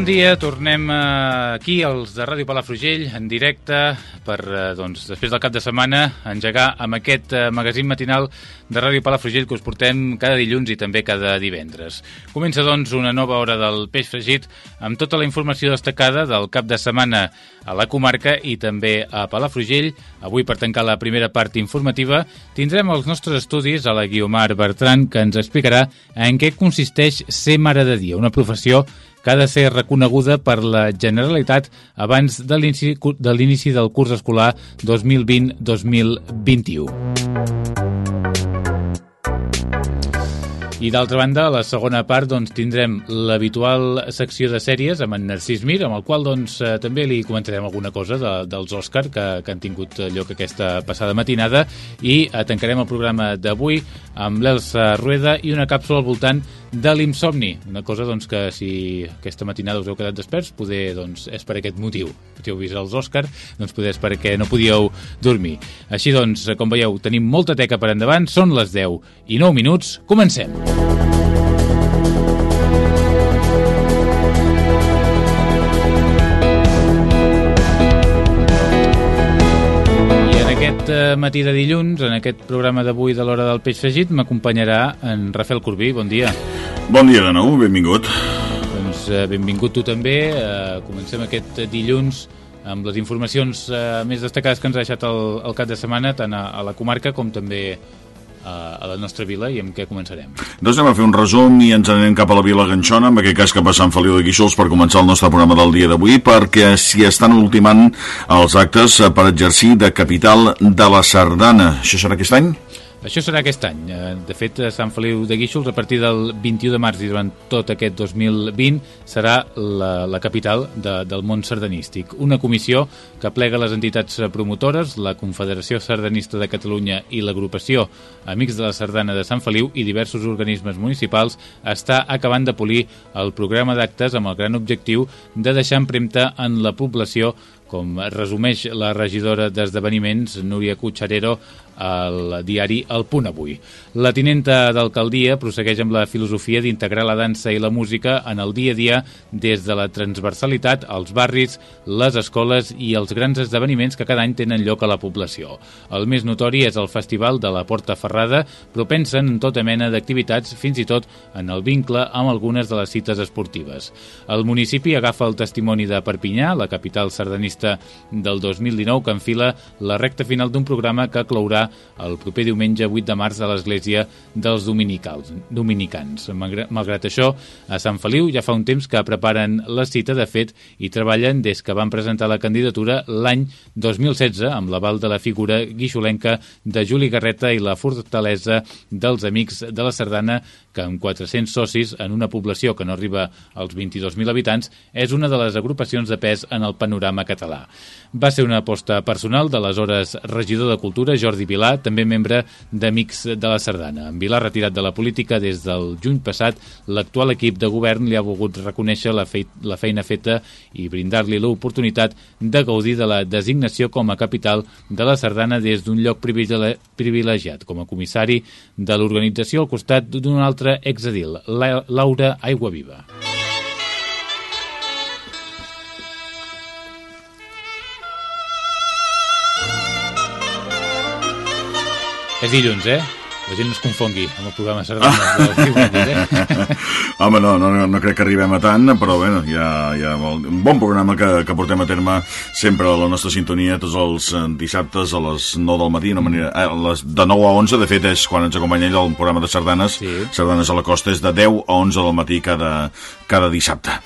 Bon dia, tornem eh, aquí als de Ràdio Palafrugell en directe per, eh, doncs, després del cap de setmana, engegar amb aquest eh, magazín matinal de Ràdio Palafrugell que us portem cada dilluns i també cada divendres. Comença, doncs, una nova hora del peix fregit amb tota la informació destacada del cap de setmana a la comarca i també a Palafrugell. Avui, per tancar la primera part informativa, tindrem els nostres estudis a la Guiomar Bertran, que ens explicarà en què consisteix ser mare de dia, una professió ha de ser reconeguda per la Generalitat abans de l'inici del curs escolar 2020-2021. I d'altra banda, a la segona part doncs, tindrem l'habitual secció de sèries amb en Narcís Mir, amb el qual doncs, eh, també li comentarem alguna cosa de, dels Òscar que, que han tingut lloc aquesta passada matinada i eh, tancarem el programa d'avui amb l'Elsa Rueda i una càpsula al voltant de l'insomni. Una cosa doncs, que si aquesta matinada us heu quedat desperts, poder, doncs, és per aquest motiu. Si heu vist els Òscar, doncs poder és perquè no podíeu dormir. Així doncs, com veieu, tenim molta teca per endavant, són les 10 i 9 minuts, comencem. aquest matí de dilluns, en aquest programa d'avui de l'hora del peix fregit, m'acompanyarà en Rafael Corbí. Bon dia. Bon dia de nou, benvingut. Doncs eh, benvingut tu també. Eh, comencem aquest dilluns amb les informacions eh, més destacades que ens ha deixat el, el cap de setmana, tant a, a la comarca com també a la nostra vila i amb què començarem? Doncs anem a fer un resum i ens anem cap a la vila Ganxona, en aquest cas cap a Sant Feliu de Guíxols per començar el nostre programa del dia d'avui, perquè s'hi estan ultimant els actes per exercir de capital de la Sardana. Això serà aquest any? Això serà aquest any. Eh, de fet, a Sant Feliu de Guíxols, a partir del 21 de març i durant tot aquest 2020, serà la, la capital de, del món sardanístic. Una comissió que plega les entitats promotores, la Confederació Sardanista de Catalunya i l'agrupació Amics de la Sardana de Sant Feliu i diversos organismes municipals, està acabant de polir el programa d'actes amb el gran objectiu de deixar empremta en la població com resumeix la regidora d'esdeveniments, Núria Cutxarero, al diari El Punt Avui. La tinenta d'alcaldia prossegueix amb la filosofia d'integrar la dansa i la música en el dia a dia des de la transversalitat als barris, les escoles i els grans esdeveniments que cada any tenen lloc a la població. El més notori és el Festival de la Porta Ferrada, però pensen en tota mena d'activitats, fins i tot en el vincle amb algunes de les cites esportives. El municipi agafa el testimoni de Perpinyà, la capital sardanista del 2019, que enfila la recta final d'un programa que clourà el proper diumenge 8 de març a l'església dels dominicals, dominicans. Malgrat això, a Sant Feliu ja fa un temps que preparen la cita, de fet, i treballen des que van presentar la candidatura l'any 2016 amb l'aval de la figura guixolenca de Juli Garreta i la fortalesa dels Amics de la Sardana, que amb 400 socis en una població que no arriba als 22.000 habitants, és una de les agrupacions de pes en el panorama català. Va ser una aposta personal de l'aleshores regidor de Cultura, Jordi Vilà, també membre d'Amics de la Sardana. En Vilà, retirat de la política des del juny passat, l'actual equip de govern li ha volgut reconèixer la, fe la feina feta i brindar-li l'oportunitat de gaudir de la designació com a capital de la Sardana des d'un lloc privilegiat, com a comissari de l'organització al costat d'un altre exedil, Laura Aiguaviva. Viva. És dilluns, eh? La gent no es confongui amb el programa Sardana del diumenge, eh? Home, no, no, no crec que arribem a tant, però bé, hi ha, hi ha un bon programa que, que portem a terme sempre a la nostra sintonia tots els eh, dissabtes a les 9 del matí, no manera, eh, a les, de 9 a 11, de fet és quan ens acompanya ell el programa de sardanes, Sí. sardanes a la costa és de 10 a 11 del matí cada, cada dissabte.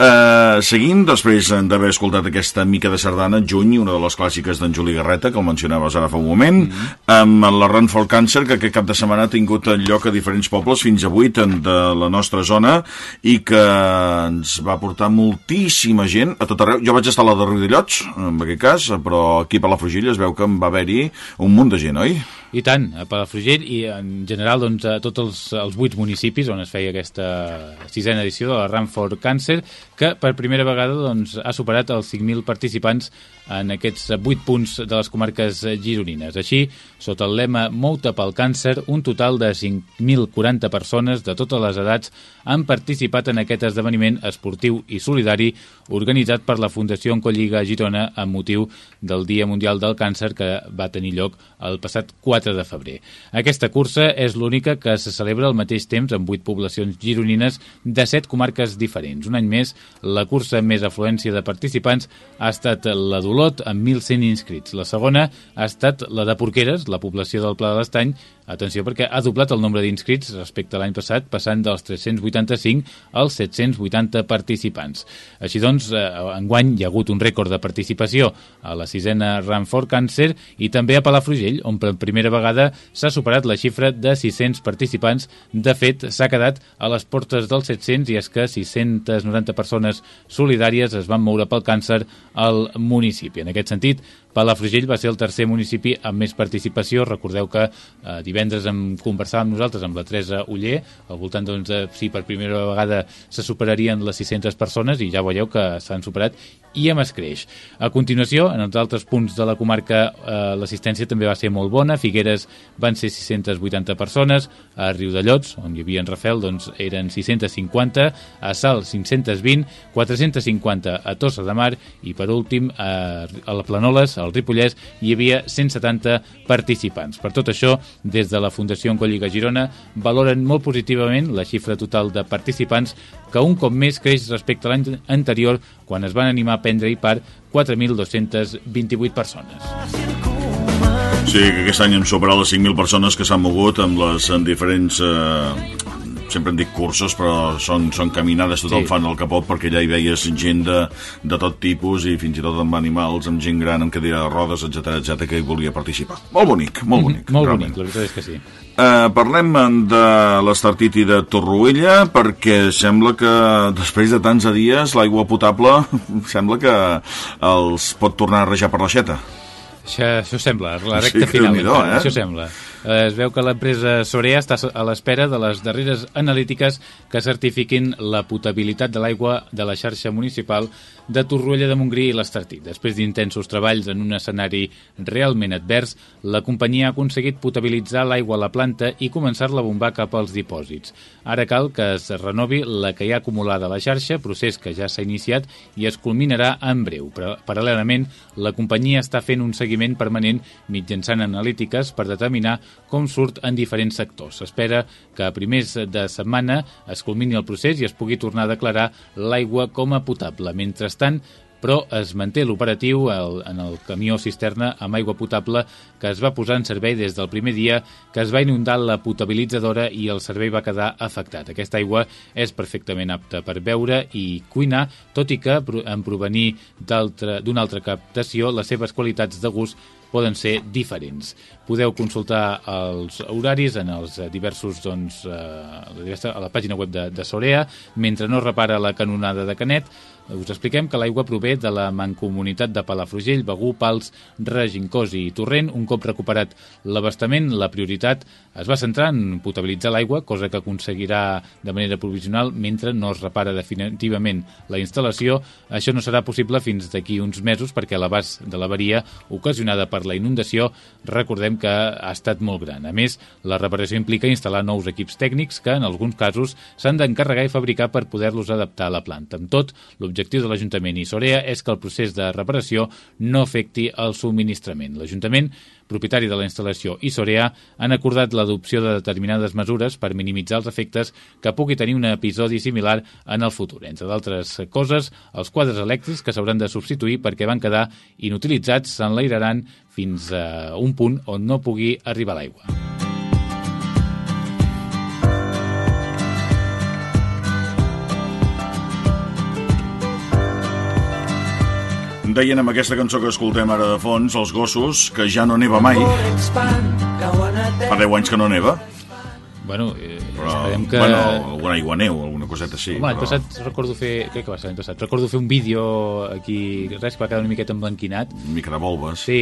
Uh, seguim, després d'haver escoltat aquesta mica de sardana, Juny, una de les clàssiques d'en Juli Garreta, que el mencionaves ara fa un moment, mm -hmm. amb la Run for Cancer, que aquest cap de setmana ha tingut lloc a diferents pobles, fins a 8 en- de la nostra zona, i que ens va portar moltíssima gent a tot arreu. Jo vaig estar a la de Riudellots, en aquest cas, però aquí a Palafrugell es veu que en va haver-hi un munt de gent, oi? I tant, a Palafrugell i en general doncs, a tots els, els vuit municipis on es feia aquesta sisena edició de la Run for Cancer, que per primera vegada doncs, ha superat els 5.000 participants en aquests vuit punts de les comarques gironines. Així, sota el lema Mouta pel càncer, un total de 5.040 persones de totes les edats han participat en aquest esdeveniment esportiu i solidari organitzat per la Fundació Oncolliga Girona amb motiu del Dia Mundial del Càncer que va tenir lloc el passat 4 de febrer. Aquesta cursa és l'única que se celebra al mateix temps en vuit poblacions gironines de set comarques diferents. Un any més, la cursa amb més afluència de participants ha estat la d'Olot, amb 1.100 inscrits. La segona ha estat la de Porqueres, la població del Pla de l'Estany, Atenció perquè ha doblat el nombre d'inscrits respecte a l'any passat, passant dels 385 als 780 participants. Així doncs, eh, enguany hi ha hagut un rècord de participació a la sisena Run for Cancer i també a Palafrugell, on per primera vegada s'ha superat la xifra de 600 participants. De fet, s'ha quedat a les portes dels 700 i és que 690 persones solidàries es van moure pel càncer al municipi. En aquest sentit, Palafrugell va ser el tercer municipi amb més participació. Recordeu que eh, divendres em conversàvem nosaltres amb la Teresa Uller, al voltant doncs, de si per primera vegada se superarien les 600 persones i ja veieu que s'han superat i amb escreix. A continuació, en els altres punts de la comarca eh, l'assistència també va ser molt bona. Figueres van ser 680 persones, a Riudellots, on hi havia en Rafel, doncs eren 650, a Sal 520, 450 a Tossa de Mar i per últim a, a la Planoles, al Ripollès, hi havia 170 participants. Per tot això, des de la Fundació Oncolliga Girona valoren molt positivament la xifra total de participants que un cop més creix respecte a l'any anterior quan es van animar a prendre-hi part 4.228 persones. Sí, que aquest any hem superat les 5.000 persones que s'han mogut amb les en diferents... Eh, sempre en dic cursos, però són, són caminades, tothom Sí. fan el que pot, perquè allà hi veies gent de, de tot tipus i fins i tot amb animals, amb gent gran, amb cadira de rodes, etc etc que hi volia participar. Molt bonic, molt bonic. Molt realment. bonic, la veritat és que sí. Uh, parlem de l'estartiti de Torroella perquè sembla que després de tants dies l'aigua potable sembla que els pot tornar a rejar per l'aixeta. Això, això sembla, la Sí, recta que final. Encara, eh? Això sembla. Eh, Es veu que l'empresa Sorea està a l'espera de les darreres analítiques que certifiquin la potabilitat de l'aigua de la xarxa municipal de Torroella de Montgrí i l'Estartit. Després d'intensos treballs en un escenari realment advers, la companyia ha aconseguit potabilitzar l'aigua a la planta i començar-la a bombar cap als dipòsits. Ara cal que es renovi la que hi ha acumulada a la xarxa, procés que ja s'ha iniciat i es culminarà en breu. Però, paral·lelament, la companyia està fent un seguiment permanent mitjançant analítiques per determinar com surt en diferents sectors. S'espera que a primers de setmana es culmini el procés i es pugui tornar a declarar l'aigua com a potable. Mentrestant, però es manté l'operatiu en el camió cisterna amb aigua potable que es va posar en servei des del primer dia que es va inundar la potabilitzadora i el servei va quedar afectat. Aquesta aigua és perfectament apta per beure i cuinar, tot i que en provenir d'una altra captació les seves qualitats de gust poden ser diferents. Podeu consultar els horaris en els diversos doncs, eh, a la pàgina web de, de Sorea. Mentre no repara la canonada de Canet, us expliquem que l'aigua prové de la mancomunitat de Palafrugell, Begú, Pals, Regincós i Torrent. Un cop recuperat l'abastament, la prioritat es va centrar en potabilitzar l'aigua, cosa que aconseguirà de manera provisional mentre no es repara definitivament la instal·lació. Això no serà possible fins d'aquí uns mesos perquè l'abast de l'avaria ocasionada per la inundació, recordem que ha estat molt gran. A més, la reparació implica instal·lar nous equips tècnics que, en alguns casos, s'han d'encarregar i fabricar per poder-los adaptar a la planta. Amb tot, l'objectiu L'objectiu de l'Ajuntament i Sorea és que el procés de reparació no afecti el subministrament. L'Ajuntament, propietari de la instal·lació i Sorea, han acordat l'adopció de determinades mesures per minimitzar els efectes que pugui tenir un episodi similar en el futur. Entre d'altres coses, els quadres elèctrics que s'hauran de substituir perquè van quedar inutilitzats s'enlairaran fins a un punt on no pugui arribar l'aigua. Deien amb aquesta cançó que escoltem ara de fons, els gossos, que ja no neva mai. Fa 10 anys que no neva. Bueno, eh, Però, esperem que... bueno, alguna aigua neu, alguna coseta així. Home, però... passat recordo fer... Crec que va ser l'any passat. Recordo fer un vídeo aquí, res, que va quedar una miqueta emblanquinat. Una mica de volves. Sí,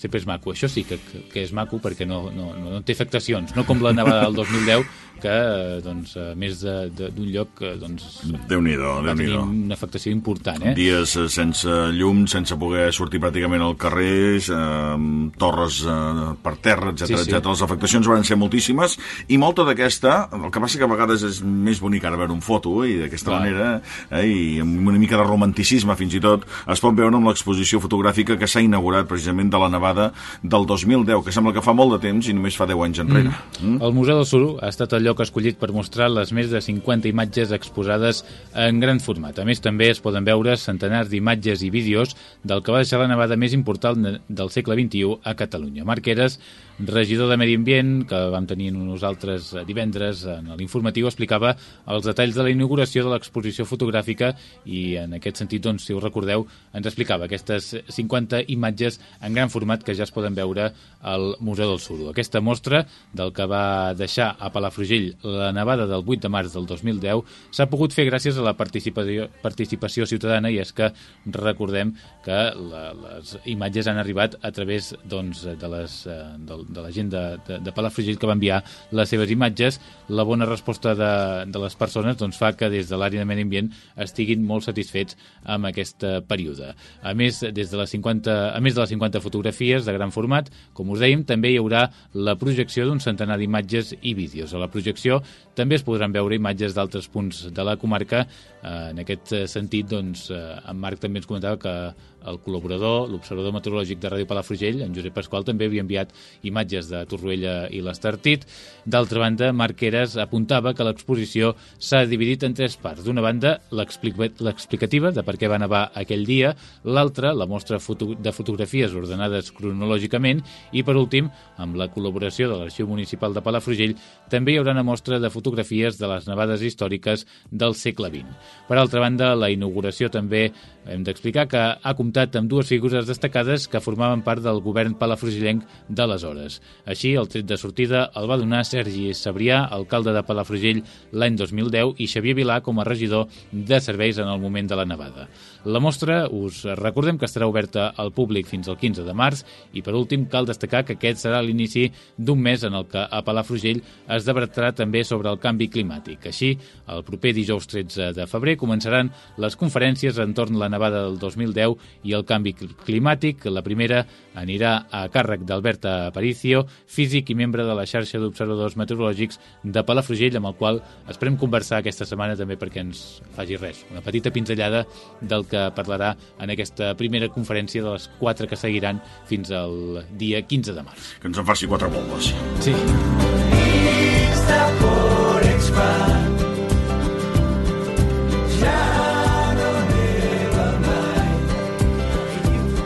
sempre és maco. Això sí que, que, que és maco perquè no, no, no, no té afectacions. No com la nevada del 2010, que eh, doncs, a més de- de- d'un lloc eh, doncs, Déu-n'hi-do, va tenir déu nhi una afectació important. Eh? Dies eh, sense llum, sense poder sortir pràcticament al carrer, eh, torres eh, per terra, etc Sí, sí. Les afectacions van ser moltíssimes i molta d'aquesta, el que passa que a vegades és més bonic ara veure un foto i d'aquesta manera, eh, i amb una mica de romanticisme fins i tot, es pot veure amb l'exposició fotogràfica que s'ha inaugurat precisament de la nevada del 2010, que sembla que fa molt de temps i només fa 10 anys enrere. Mm. El Museu del Suro ha estat el lloc escollit per mostrar les més de 50 imatges exposades en gran format. A més, també es poden veure centenars d'imatges i vídeos del que va deixar la nevada més important del segle XXI a Catalunya. Marc Eres, regidor de Medi Ambient, que vam tenir nosaltres divendres en l'informatiu, explicava els detalls de la inauguració de l'exposició fotogràfica i en aquest sentit, doncs, si us recordeu, ens explicava aquestes 50 imatges en gran format que ja es poden veure al Museu del Suro. Aquesta mostra del que va deixar a Palafrugell la nevada del 8 de març del 2010 s'ha pogut fer gràcies a la participació, participació ciutadana i és que recordem que la, les imatges han arribat a través doncs, de, les, eh, de, de la gent de, de, de Palafrugell que va enviar les seves imatges. La bona resposta de, de les persones doncs, fa que des de l'àrea de medi ambient estiguin molt satisfets amb aquest eh, període. A més, des de les 50, a més de les 50 fotografies de gran format, com us dèiem, també hi haurà la projecció d'un centenar d'imatges i vídeos. A la projecció també es podran veure imatges d'altres punts de la comarca. Eh, en aquest eh, sentit, doncs, en Marc també ens comentava que el col·laborador, l'observador meteorològic de Ràdio Palafrugell, en Josep Pasqual, també havia enviat imatges de Torroella i l'Estartit. D'altra banda, Marc Eres apuntava que l'exposició s'ha dividit en tres parts. D'una banda, l'explica- l'explicativa de per què va nevar aquell dia, l'altra, la mostra foto de fotografies ordenades cronològicament i, per últim, amb la col·laboració de l'Arxiu Municipal de Palafrugell, també hi haurà una mostra de fotografies de les nevades històriques del segle XX. Per altra banda, la inauguració també hem d'explicar que ha comptat amb dues figures destacades que formaven part del govern palafrugellenc d'aleshores. Així, el tret de sortida el va donar Sergi Sabrià, alcalde de Palafrugell l'any 2010, i Xavier Vilà com a regidor de serveis en el moment de la nevada. La mostra, us recordem que estarà oberta al públic fins al 15 de març i, per últim, cal destacar que aquest serà l'inici d'un mes en el que a Palafrugell es debatrà també sobre el canvi climàtic. Així, el proper dijous 13 de febrer començaran les conferències entorn la nevada del 2010 i el canvi cl- climàtic. La primera anirà a càrrec d'Albert Aparicio, físic i membre de la xarxa d'observadors meteorològics de Palafrugell, amb el qual esperem conversar aquesta setmana també perquè ens faci res, una petita pinzellada del que parlarà en aquesta primera conferència de les quatre que seguiran fins al dia 15 de març. Que ens en faci quatre volves. Sí.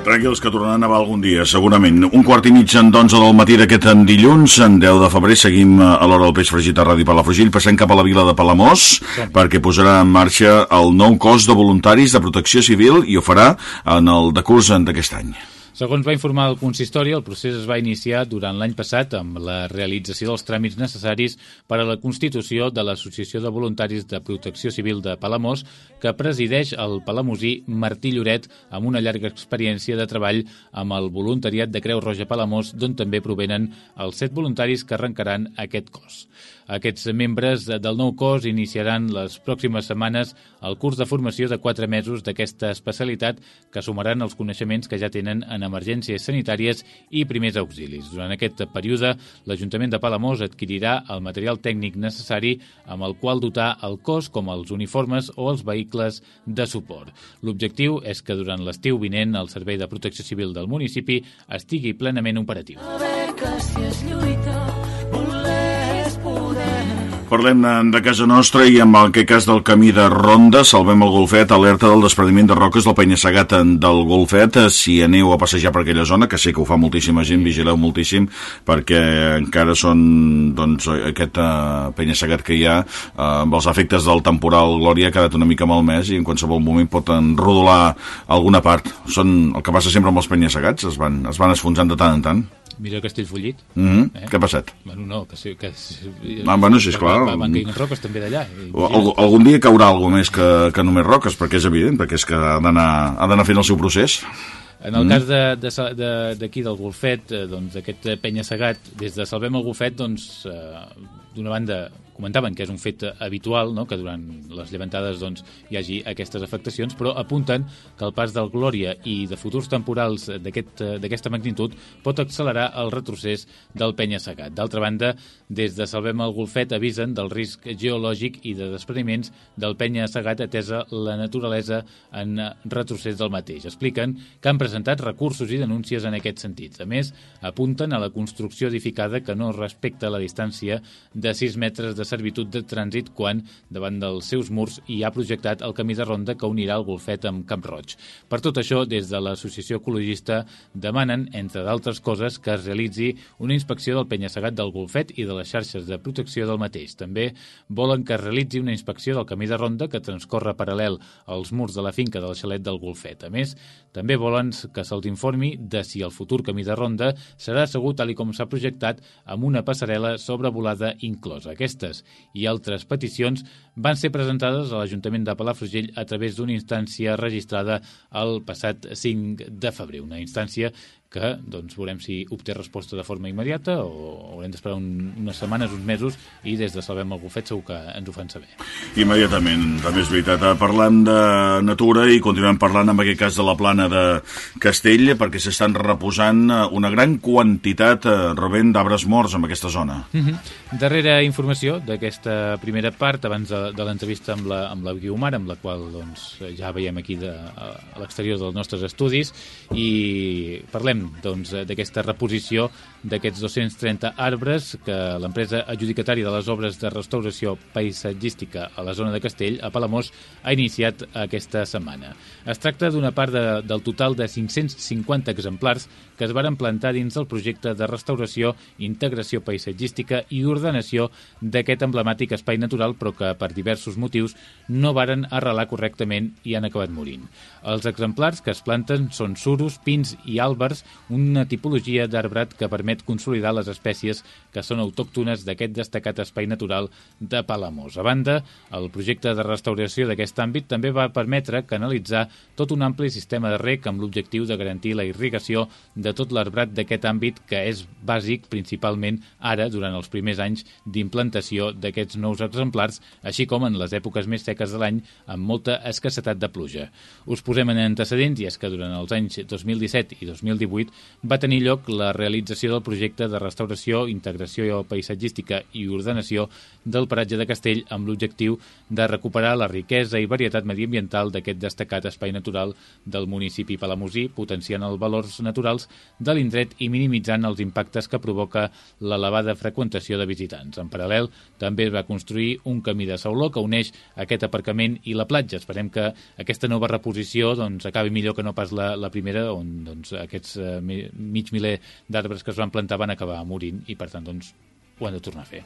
Tranquils, que tornaran a nevar algun dia, segurament. Un quart i mig en d'onze del matí d'aquest dilluns, en 10 de febrer, seguim eh, a l'hora del peix fregit a Ràdio Palafrugell, passem cap a la vila de Palamós, perquè posarà en marxa el nou cos de voluntaris de protecció civil i ho farà en el decurs d'aquest any. Segons va informar el consistori, el procés es va iniciar durant l'any passat amb la realització dels tràmits necessaris per a la constitució de l'Associació de Voluntaris de Protecció Civil de Palamós, que presideix el palamosí Martí Lloret amb una llarga experiència de treball amb el voluntariat de Creu Roja Palamós, d'on també provenen els set voluntaris que arrencaran aquest cos. Aquests membres del nou cos iniciaran les pròximes setmanes el curs de formació de quatre mesos d'aquesta especialitat que sumaran els coneixements que ja tenen en emergències sanitàries i primers auxilis. Durant aquest període, l'Ajuntament de Palamós adquirirà el material tècnic necessari amb el qual dotar el cos, com els uniformes o els vehicles de suport. L'objectiu és que durant l'estiu vinent el Servei de Protecció Civil del municipi estigui plenament operatiu. A veure que si es lluita, Parlem de casa nostra i amb el que cas del camí de Ronda, salvem el golfet, alerta del desprendiment de roques del penya-segat del golfet. Si aneu a passejar per aquella zona, que sé que ho fa moltíssima gent, vigileu moltíssim, perquè encara són doncs, aquest uh, penya-segat que hi ha uh, amb els efectes del temporal Glòria ha quedat una mica malmès i en qualsevol moment pot enrodolar alguna part. Són el que passa sempre amb els penya-segats, es van, es van esfonsant de tant en tant. Mira Castellfollit. Mm -hmm. eh? Què ha passat? Bueno, no, que sí, que... Ah, bueno, sí, esclar. Van, van caient roques també d'allà. Alg algun dia caurà alguna més que, que només roques, perquè és evident, perquè és que ha d'anar fent el seu procés. En el mm. cas d'aquí de, de, de, del golfet, eh, doncs aquest penya segat, des de Salvem el golfet, doncs, eh, d'una banda comentaven que és un fet habitual no? que durant les llevantades doncs, hi hagi aquestes afectacions, però apunten que el pas del Glòria i de futurs temporals d'aquesta aquest, magnitud pot accelerar el retrocés del penya-segat. D'altra banda, des de Salvem el Golfet avisen del risc geològic i de despreniments del penya-segat atesa la naturalesa en retrocés del mateix. Expliquen que han presentat recursos i denúncies en aquest sentit. A més, apunten a la construcció edificada que no respecta la distància de 6 metres de servitud de trànsit quan, davant dels seus murs, hi ha projectat el camí de ronda que unirà el Golfet amb Camp Roig. Per tot això, des de l'Associació Ecologista demanen, entre d'altres coses, que es realitzi una inspecció del penya-segat del Golfet i de les xarxes de protecció del mateix. També volen que es realitzi una inspecció del camí de ronda que transcorre paral·lel als murs de la finca del xalet del Golfet. A més, també volen que se'ls informi de si el futur camí de ronda serà segur tal com s'ha projectat amb una passarel·la sobrevolada inclosa. Aquestes aquestes i altres peticions van ser presentades a l'Ajuntament de Palafrugell a través d'una instància registrada el passat 5 de febrer, una instància que doncs, veurem si obté resposta de forma immediata o haurem d'esperar un, unes setmanes, uns mesos i des de Salvem el Bufet segur que ens ho fan saber. Immediatament, també és veritat. Eh, parlem de natura i continuem parlant en aquest cas de la plana de Castell perquè s'estan reposant eh, una gran quantitat, eh, d'arbres morts en aquesta zona. Mm -hmm. Darrera informació d'aquesta primera part abans de, de l'entrevista amb la, amb la Guiomar, amb la qual doncs, ja veiem aquí de, a, a l'exterior dels nostres estudis i parlem parlem doncs, d'aquesta doncs, reposició d'aquests 230 arbres que l'empresa adjudicatària de les obres de restauració paisatgística a la zona de Castell, a Palamós, ha iniciat aquesta setmana. Es tracta d'una part de, del total de 550 exemplars que es varen plantar dins del projecte de restauració, integració paisatgística i ordenació d'aquest emblemàtic espai natural, però que per diversos motius no varen arrelar correctament i han acabat morint. Els exemplars que es planten són suros, pins i àlbers, una tipologia d'arbrat que permet consolidar les espècies que són autòctones d'aquest destacat espai natural de Palamós. A banda, el projecte de restauració d'aquest àmbit també va permetre canalitzar tot un ampli sistema de rec amb l'objectiu de garantir la irrigació de tot l'arbrat d'aquest àmbit que és bàsic principalment ara durant els primers anys d'implantació d'aquests nous exemplars, així com en les èpoques més seques de l'any amb molta escassetat de pluja. Us posem en antecedents i és que durant els anys 2017 i 2018 va tenir lloc la realització del projecte de restauració, integració paisatgística i ordenació del paratge de Castell amb l'objectiu de recuperar la riquesa i varietat mediambiental d'aquest destacat espai natural del municipi palamosí, potenciant els valors naturals de l'indret i minimitzant els impactes que provoca l'elevada freqüentació de visitants. En paral·lel, també es va construir un camí de sauló que uneix aquest aparcament i la platja. Esperem que aquesta nova reposició doncs, acabi millor que no pas la, la primera, on doncs, aquests mig miler d'arbres que es van plantar van acabar morint i, per tant, doncs, ho han de tornar a fer.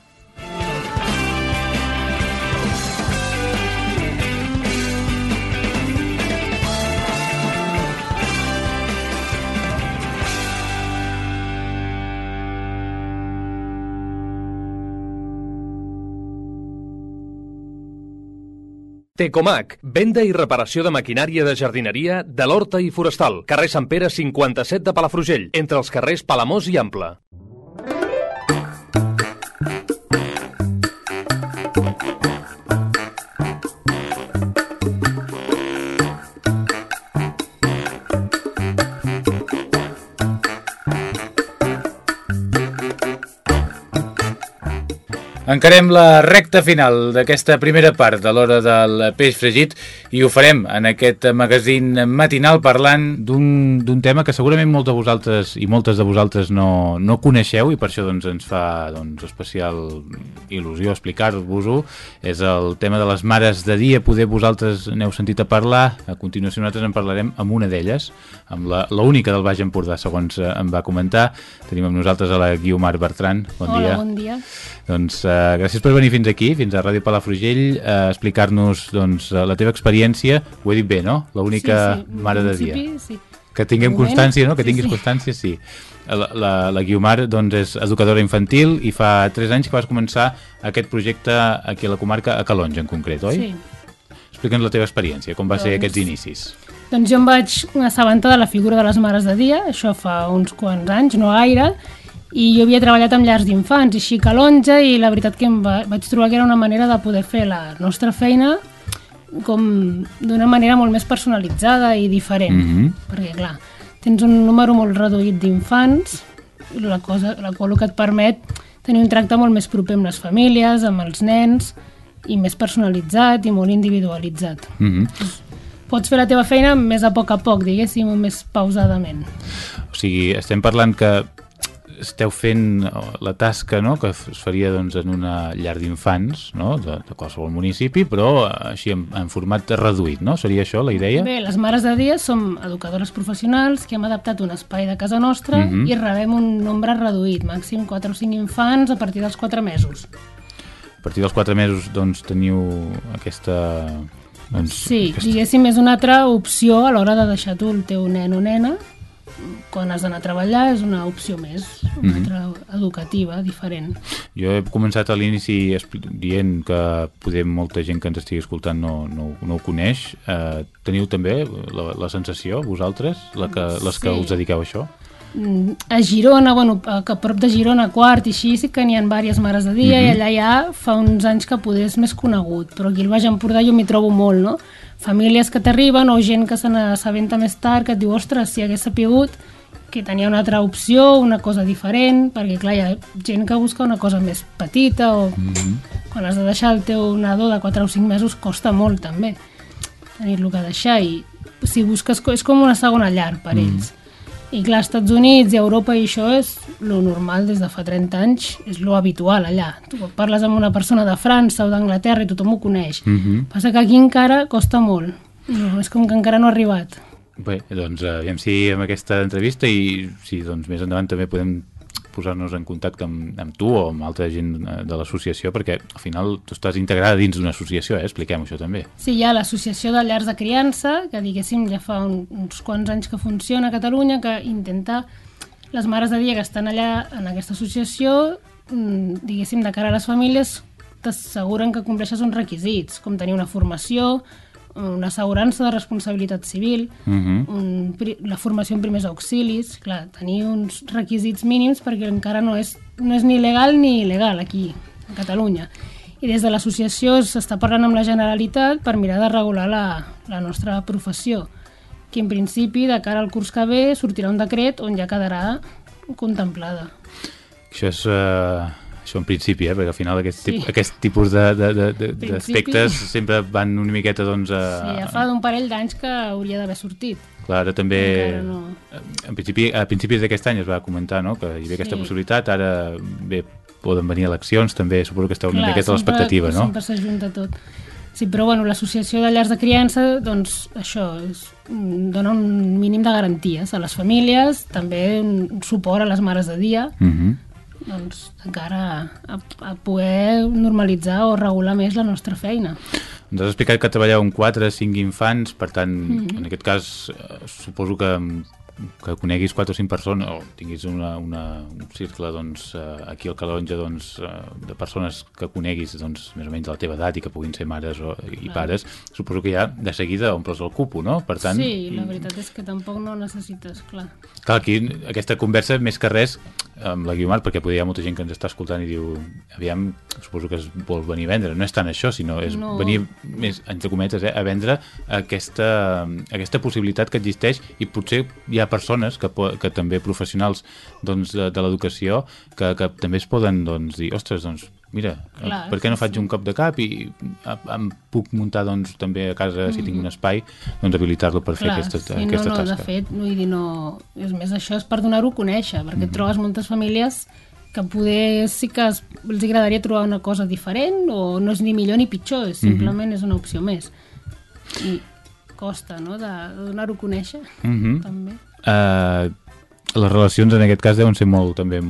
Tecomac, venda i reparació de maquinària de jardineria de l'Horta i Forestal, carrer Sant Pere 57 de Palafrugell, entre els carrers Palamós i Ample. Encarem la recta final d'aquesta primera part de l'hora del peix fregit i ho farem en aquest magazín matinal parlant d'un tema que segurament molts de vosaltres i moltes de vosaltres no, no coneixeu i per això doncs, ens fa doncs, especial il·lusió explicar-vos-ho. És el tema de les mares de dia. Poder vosaltres n'heu sentit a parlar. A continuació nosaltres en parlarem amb una d'elles, amb la, la única del Baix Empordà, segons eh, em va comentar. Tenim amb nosaltres a la Guiomar Bertran. Bon Hola, dia. bon dia. Doncs uh, gràcies per venir fins aquí, fins a Ràdio Palafrugell, a uh, explicar-nos doncs, la teva experiència. Ho he dit bé, no? L'única sí, sí. mare de dia. principi, Sí. Que tinguem moment, constància, no? Que sí, tinguis sí. constància, sí. La, la, la Guiomar doncs, és educadora infantil i fa 3 anys que vas començar aquest projecte aquí a la comarca, a Calonja en concret, oi? Sí. Explica'ns la teva experiència, com va ser Doncs- aquests inicis. Doncs jo em vaig assabentar de la figura de les mares de dia, això fa uns quants anys, no gaire, i jo havia treballat amb llars d'infants, així a Calonja, i la veritat que em va, vaig trobar que era una manera de poder fer la nostra feina com d'una manera molt més personalitzada i diferent. Mhm. Perquè, clar, tens un número molt reduït d'infants, la, cosa, la qual que et permet tenir un tracte molt més proper amb les famílies, amb els nens, i més personalitzat i molt individualitzat. Mm -hmm. Pots fer la teva feina més a poc a poc, diguéssim, o més pausadament. O sigui, estem parlant que esteu fent eh, la tasca no? que es faria doncs, en una llar d'infants no? de, de qualsevol municipi, però eh, així en, en format reduït, no? Seria això la idea? Bé, les mares de dia som educadores professionals que hem adaptat un espai de casa nostra Mhm. i rebem un nombre reduït, màxim 4 o 5 infants a partir dels 4 mesos. A partir dels 4 mesos doncs, teniu aquesta... Doncs, Sí, aquesta... diguéssim, és una altra opció a l'hora de deixar tu el teu nen o nena quan has d'anar a treballar, és una opció més, una Mhm. altra educativa, diferent. Jo he començat a l'inici dient que poder molta gent que ens estigui escoltant no, no, no ho coneix. Eh, teniu també la, la sensació, vosaltres, la que, les que Sí. us dediqueu a això? Mm, a Girona, bueno, a, a prop de Girona, Quart i així, sí que n'hi ha diverses mares de dia Mhm. i allà ja fa uns anys que poder és més conegut, però aquí al Baix Empordà jo m'hi trobo molt, no? Famílies que t'arriben o gent que se n'assabenta més tard que et diu, ostres, si hagués sapigut que tenia una altra opció, una cosa diferent, perquè clar, hi ha gent que busca una cosa més petita o quan has de deixar el teu nadó de 4 o 5 mesos costa molt també tenir-lo que deixar i si busques, és com una segona llar per ells. I clar, als Estats Units i Europa i això és lo normal des de fa 30 anys, és lo habitual allà. Tu parles amb una persona de França o d'Anglaterra i tothom ho coneix. Mm -hmm. Passa que aquí encara costa molt. No, és com que encara no ha arribat. Bé, doncs, eh, aviam si amb aquesta entrevista i si doncs, més endavant també podem posar-nos en contacte amb, amb tu o amb altra gent eh, de l'associació, perquè al final tu estàs integrada dins d'una associació, eh? expliquem això també. Sí, hi ha l'Associació de Llars de Criança, que diguéssim ja fa un, uns quants anys que funciona a Catalunya, que intenta les mares de dia que estan allà en aquesta associació, mm, diguéssim, de cara a les famílies, t'asseguren que compleixes uns requisits, com tenir una formació, una assegurança de responsabilitat civil, Mhm. un, pri- la formació en primers auxilis, clar, tenir uns requisits mínims perquè encara no és, no és ni legal ni il·legal aquí, a Catalunya. I des de l'associació s'està parlant amb la Generalitat per mirar de regular la, la nostra professió, que en principi, de cara al curs que ve, sortirà un decret on ja quedarà contemplada. Això és... Eh, això en principi, eh? perquè al final aquest, Sí. tip, aquest tipus d'aspectes sempre van una miqueta doncs, a... Sí, ja fa d'un parell d'anys que hauria d'haver sortit. Clar, ara també... Encara no. En principi, a principis d'aquest any es va comentar no? que hi havia aquesta Sí. possibilitat, ara bé, poden venir eleccions, també suposo que esteu una Clar, miqueta a l'expectativa, no? Sempre s'ajunta tot. Sí, però bueno, l'associació de llars de criança, doncs això, és, dona un mínim de garanties a les famílies, també un suport a les mares de dia, Uh -huh. Doncs de cara a, a poder normalitzar o regular més la nostra feina. Ens has explicat que treballeu amb 4 5 infants, per tant, Mhm. en aquest cas, eh, suposo que que coneguis 4 o 5 persones o tinguis una, una, un cercle doncs, eh, aquí al Calonja doncs, eh, de persones que coneguis doncs, més o menys de la teva edat i que puguin ser mares o, i Clar. pares, suposo que ja de seguida omples el cupo, no? Per tant, sí, la veritat és que tampoc no necessites, clar. Clar, aquí aquesta conversa, més que res, amb la Guiomar, perquè hi ha molta gent que ens està escoltant i diu, aviam, suposo que es vol venir a vendre. No és tant això, sinó és No. venir, més, entre cometes, eh, a vendre aquesta, aquesta possibilitat que existeix i potser hi ha persones, que, que també professionals doncs, de, de l'educació, que, que també es poden doncs, dir, ostres, doncs, mira, Clar, per què no faig sí. un cop de cap i em- puc muntar doncs, també a casa, si tinc un espai, doncs habilitar-lo per fer Mm. Clar, aquesta, sí, aquesta no, no, tasca. de fet, vull dir, no... És més, això és per donar-ho a conèixer, perquè Mhm. et trobes moltes famílies que poder sí que es, els agradaria trobar una cosa diferent o no és ni millor ni pitjor, és, simplement és una opció més. I costa, no?, de, de donar-ho a conèixer, Mhm. també. Eh, les relacions en aquest cas deuen ser molt també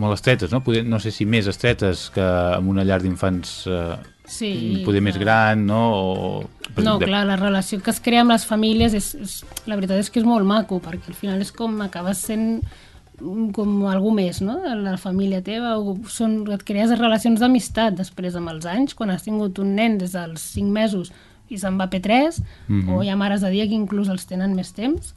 molt estretes, no? Poder, no sé si més estretes que amb una llar d'infants eh, Sí, poder més gran, no? O, No, de- clar, la relació que es crea amb les famílies és, és, la veritat és que és molt maco, perquè al final és com acabes sent mm, com algú més, no?, de la família teva, o són, et crees relacions d'amistat després amb els anys, quan has tingut un nen des dels 5 mesos i se'n va a P3, o hi ha mares de dia que inclús els tenen més temps,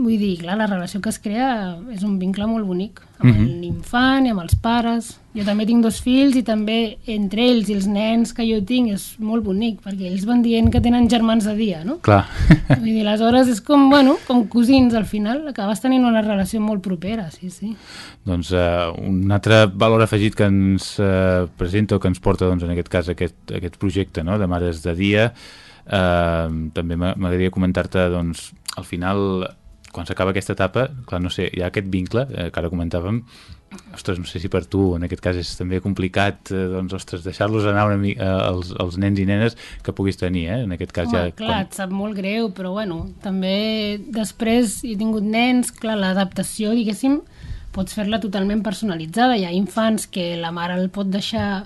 Vull dir, clar, la relació que es crea és un vincle molt bonic amb l'infant i amb els pares. Jo també tinc dos fills i també entre ells i els nens que jo tinc és molt bonic, perquè ells van dient que tenen germans de dia, no? Clar. Vull dir, aleshores és com, bueno, com cosins al final, acabes tenint una relació molt propera, sí, sí. doncs eh, un altre valor afegit que ens eh, presenta o que ens porta doncs, en aquest cas aquest, aquest projecte no? de Mares de Dia eh, també m'a- m'agradaria comentar-te doncs, al final quan s'acaba aquesta etapa, clar, no sé, hi ha aquest vincle eh, que ara comentàvem ostres, no sé si per tu en aquest cas és també complicat eh, doncs, ostres, deixar-los anar una mica eh, els, els nens i nenes que puguis tenir, eh? en aquest cas Home, ja... clar, et sap molt greu, però bueno, també després he tingut nens, clar, l'adaptació, diguéssim, pots fer-la totalment personalitzada. Hi ha infants que la mare el pot deixar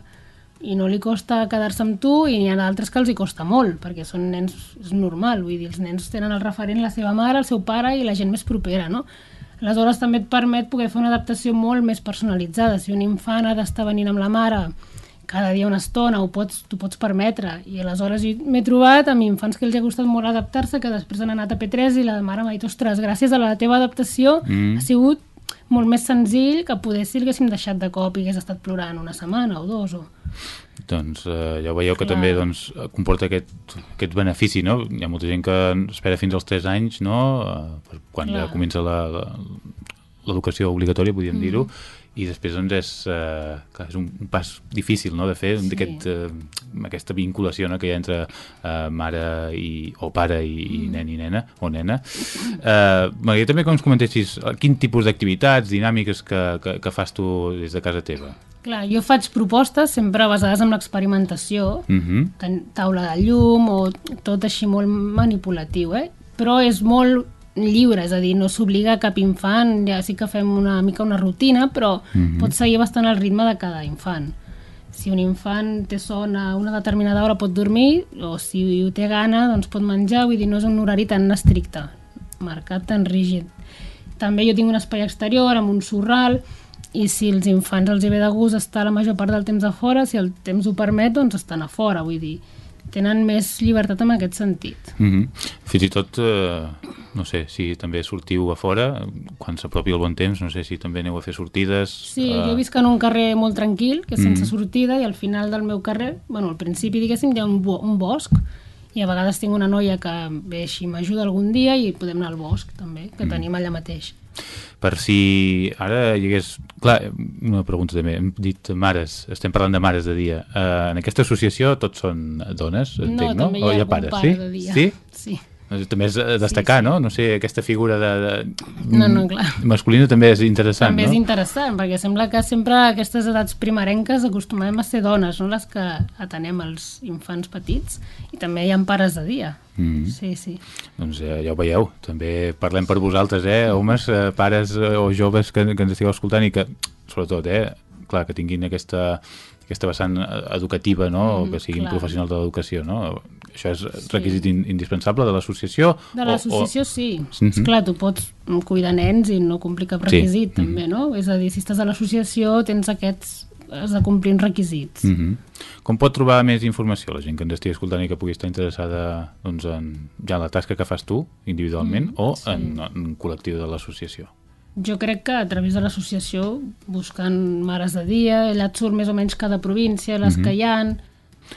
i no li costa quedar-se amb tu i n'hi ha d'altres que els hi costa molt, perquè són nens, és normal, vull dir, els nens tenen el referent la seva mare, el seu pare i la gent més propera, no? Aleshores també et permet poder fer una adaptació molt més personalitzada. Si un infant ha d'estar venint amb la mare cada dia una estona, ho pots, t'ho pots permetre. I aleshores m'he trobat amb infants que els ha costat molt adaptar-se, que després han anat a P3 i la mare m'ha dit, ostres, gràcies a la teva adaptació mm. ha sigut molt més senzill que poder si l'haguéssim deixat de cop i hagués estat plorant una setmana o dos. O... Doncs eh, ja veieu que Clar. també doncs, comporta aquest, aquest benefici, no? Hi ha molta gent que espera fins als 3 anys, no? Eh, per quan ja Clar. comença la- la- l'educació obligatòria, podríem dir-ho, i després doncs és, eh, clar, és un, un pas difícil no? de fer, Sí. d'aquest, eh, aquesta vinculació no? que hi ha entre eh, mare i, o pare i, i nen i nena, o nena. Eh, M'agradaria també que ens comentessis eh, quin tipus d'activitats, dinàmiques que, que, que fas tu des de casa teva. Clar, jo faig propostes sempre basades en l'experimentació, Uh -huh. tan- taula de llum o tot així molt manipulatiu, eh? però és molt lliure, és a dir, no s'obliga a cap infant, ja sí que fem una mica una rutina, però mm -hmm. pots seguir bastant el ritme de cada infant. Si un infant té son a una determinada hora pot dormir, o si ho té gana doncs pot menjar, vull dir, no és un horari tan estricte, marcat tan rígid. També jo tinc un espai exterior amb un sorral i si els infants els hi ve de gust estar la major part del temps a fora, si el temps ho permet, doncs estan a fora, vull dir, tenen més llibertat en aquest sentit. Mm -hmm. Fins i tot, eh, no sé, si també sortiu a fora, quan s'apropi el bon temps, no sé si també aneu a fer sortides... Sí, eh, jo visc en un carrer molt tranquil, que és sense Mm. sortida, i al final del meu carrer, bueno, al principi, diguéssim, hi ha un, bo un bosc, i a vegades tinc una noia que ve així m'ajuda algun dia i podem anar al bosc, també, Mm. que tenim allà mateix. Per si ara hi hagués... Clar, una pregunta també. Hem dit mares, estem parlant de mares de dia. Eh, en aquesta associació tots són dones, entenc, no? no, també hi ha, O algun pares, pare sí? Sí? Sí. També és a destacar, Sí, sí. no? No sé, aquesta figura de... de No, no, clar. Masculina també és interessant, També no? és interessant, perquè sembla que sempre a aquestes edats primerenques acostumem a ser dones, no les que atenem els infants petits, i també hi ha pares de dia. Mm. Sí, sí. Doncs ja, ja ho veieu, també parlem per vosaltres, eh, homes, eh, pares eh, o joves que, que ens estigueu escoltant i que, sobretot, eh, clar, que tinguin aquesta, aquesta vessant eh, educativa, no? o que siguin clar. professionals de l'educació, no? Això és requisit in, indispensable de l'associació? De l'associació o... sí. Mhm. Esclar, tu pots cuidar nens i no complir cap Sí. requisit, Mhm. també, no? És a dir, si estàs a l'associació tens aquests... has de complir uns requisits. Mm -hmm. Com pot trobar més informació la gent que ens estigui escoltant i que pugui estar interessada doncs, en ja en la tasca que fas tu individualment Mm, o sí. en, en col·lectiu de l'associació? Jo crec que a través de l'associació, buscant mares de dia, allà et surt més o menys cada província, les que hi ha,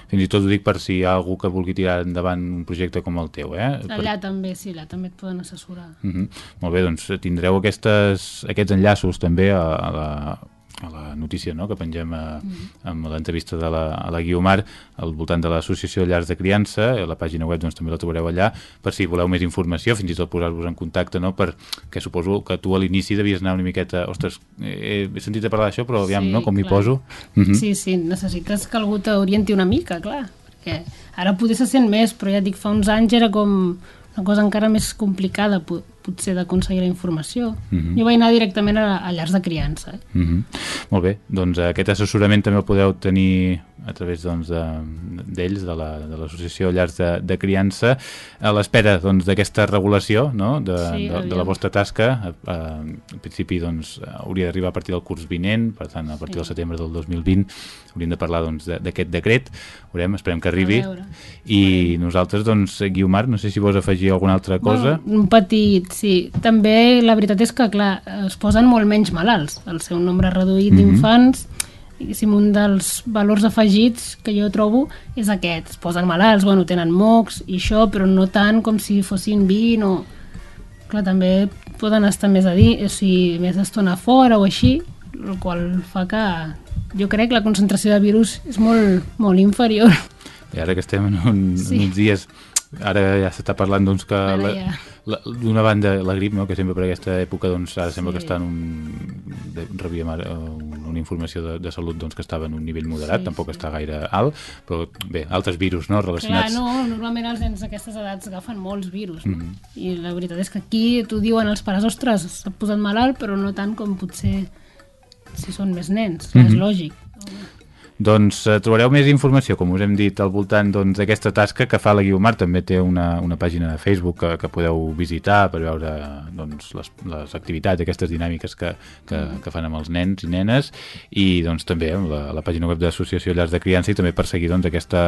Fins i tot ho dic per si hi ha algú que vulgui tirar endavant un projecte com el teu, eh? Per- allà també, sí, allà també et poden assessorar. Mm -hmm. Molt bé, doncs tindreu aquestes, aquests enllaços també a, a, la, a la notícia no?, que pengem a, amb l'entrevista de la, a la Guiomar al voltant de l'Associació Llars de Criança, a la pàgina web doncs, també la trobareu allà, per si voleu més informació, fins i tot posar-vos en contacte, no?, perquè suposo que tu a l'inici devies anar una miqueta, ostres, he, he sentit a parlar d'això, però aviam, Sí, no?, com m'hi poso. Mhm. Sí, sí, necessites que algú t'orienti una mica, clar, perquè ara poder se sent més, però ja dic, fa uns anys era com una cosa encara més complicada, potser, d'aconseguir la informació. Mhm. Jo vaig anar directament a, a llars de criança. Eh? Mm Molt bé, doncs aquest assessorament també el podeu tenir a través doncs, de- d'ells, de la- de l'Associació Llars de, de Criança, a l'espera doncs, d'aquesta regulació no? de, Sí, de, de la vostra tasca. A, a, en principi doncs, hauria d'arribar a partir del curs vinent, per tant, a partir del Sí. setembre del 2020 hauríem de parlar doncs, de- d'aquest decret. Veurem, esperem que arribi. I nosaltres, doncs, Guiomar, no sé si vols afegir alguna altra cosa. Bueno, un petit, sí. També la veritat és que, clar, es posen molt menys malalts. El seu nombre reduït Mhm. d'infants, diguéssim, un dels valors afegits que jo trobo és aquest. Es posen malalts, bueno, tenen mocs i això, però no tant com si fossin 20 o... Clar, també poden estar més a dir, o sigui, més estona fora o així, el qual fa que jo crec que la concentració de virus és molt, molt inferior. I ara que estem en, un, Sí. en uns dies ara ja s'està parlant doncs, que Ara ja. D'una banda la grip, no? que sempre per aquesta època doncs, ara sembla Sí. que està en un de, rebíem ara eh, una informació de, de salut doncs, que estava en un nivell moderat, Sí, tampoc sí. està gaire alt però bé, altres virus no? Clar, relacionats no, normalment els nens d'aquestes edats agafen molts virus, no? Mhm. I la veritat és que aquí t'ho diuen els pares, ostres, s'ha posat malalt, però no tant com potser si són més nens, mm Mhm. és lògic. Doncs eh, trobareu més informació, com us hem dit, al voltant doncs, d'aquesta tasca que fa la Guiomar. També té una, una pàgina de Facebook que, que podeu visitar per veure doncs, les, les activitats, aquestes dinàmiques que, que, que fan amb els nens i nenes i doncs, també la, la pàgina web de l'Associació Llars de Criança i també per seguir doncs, aquesta,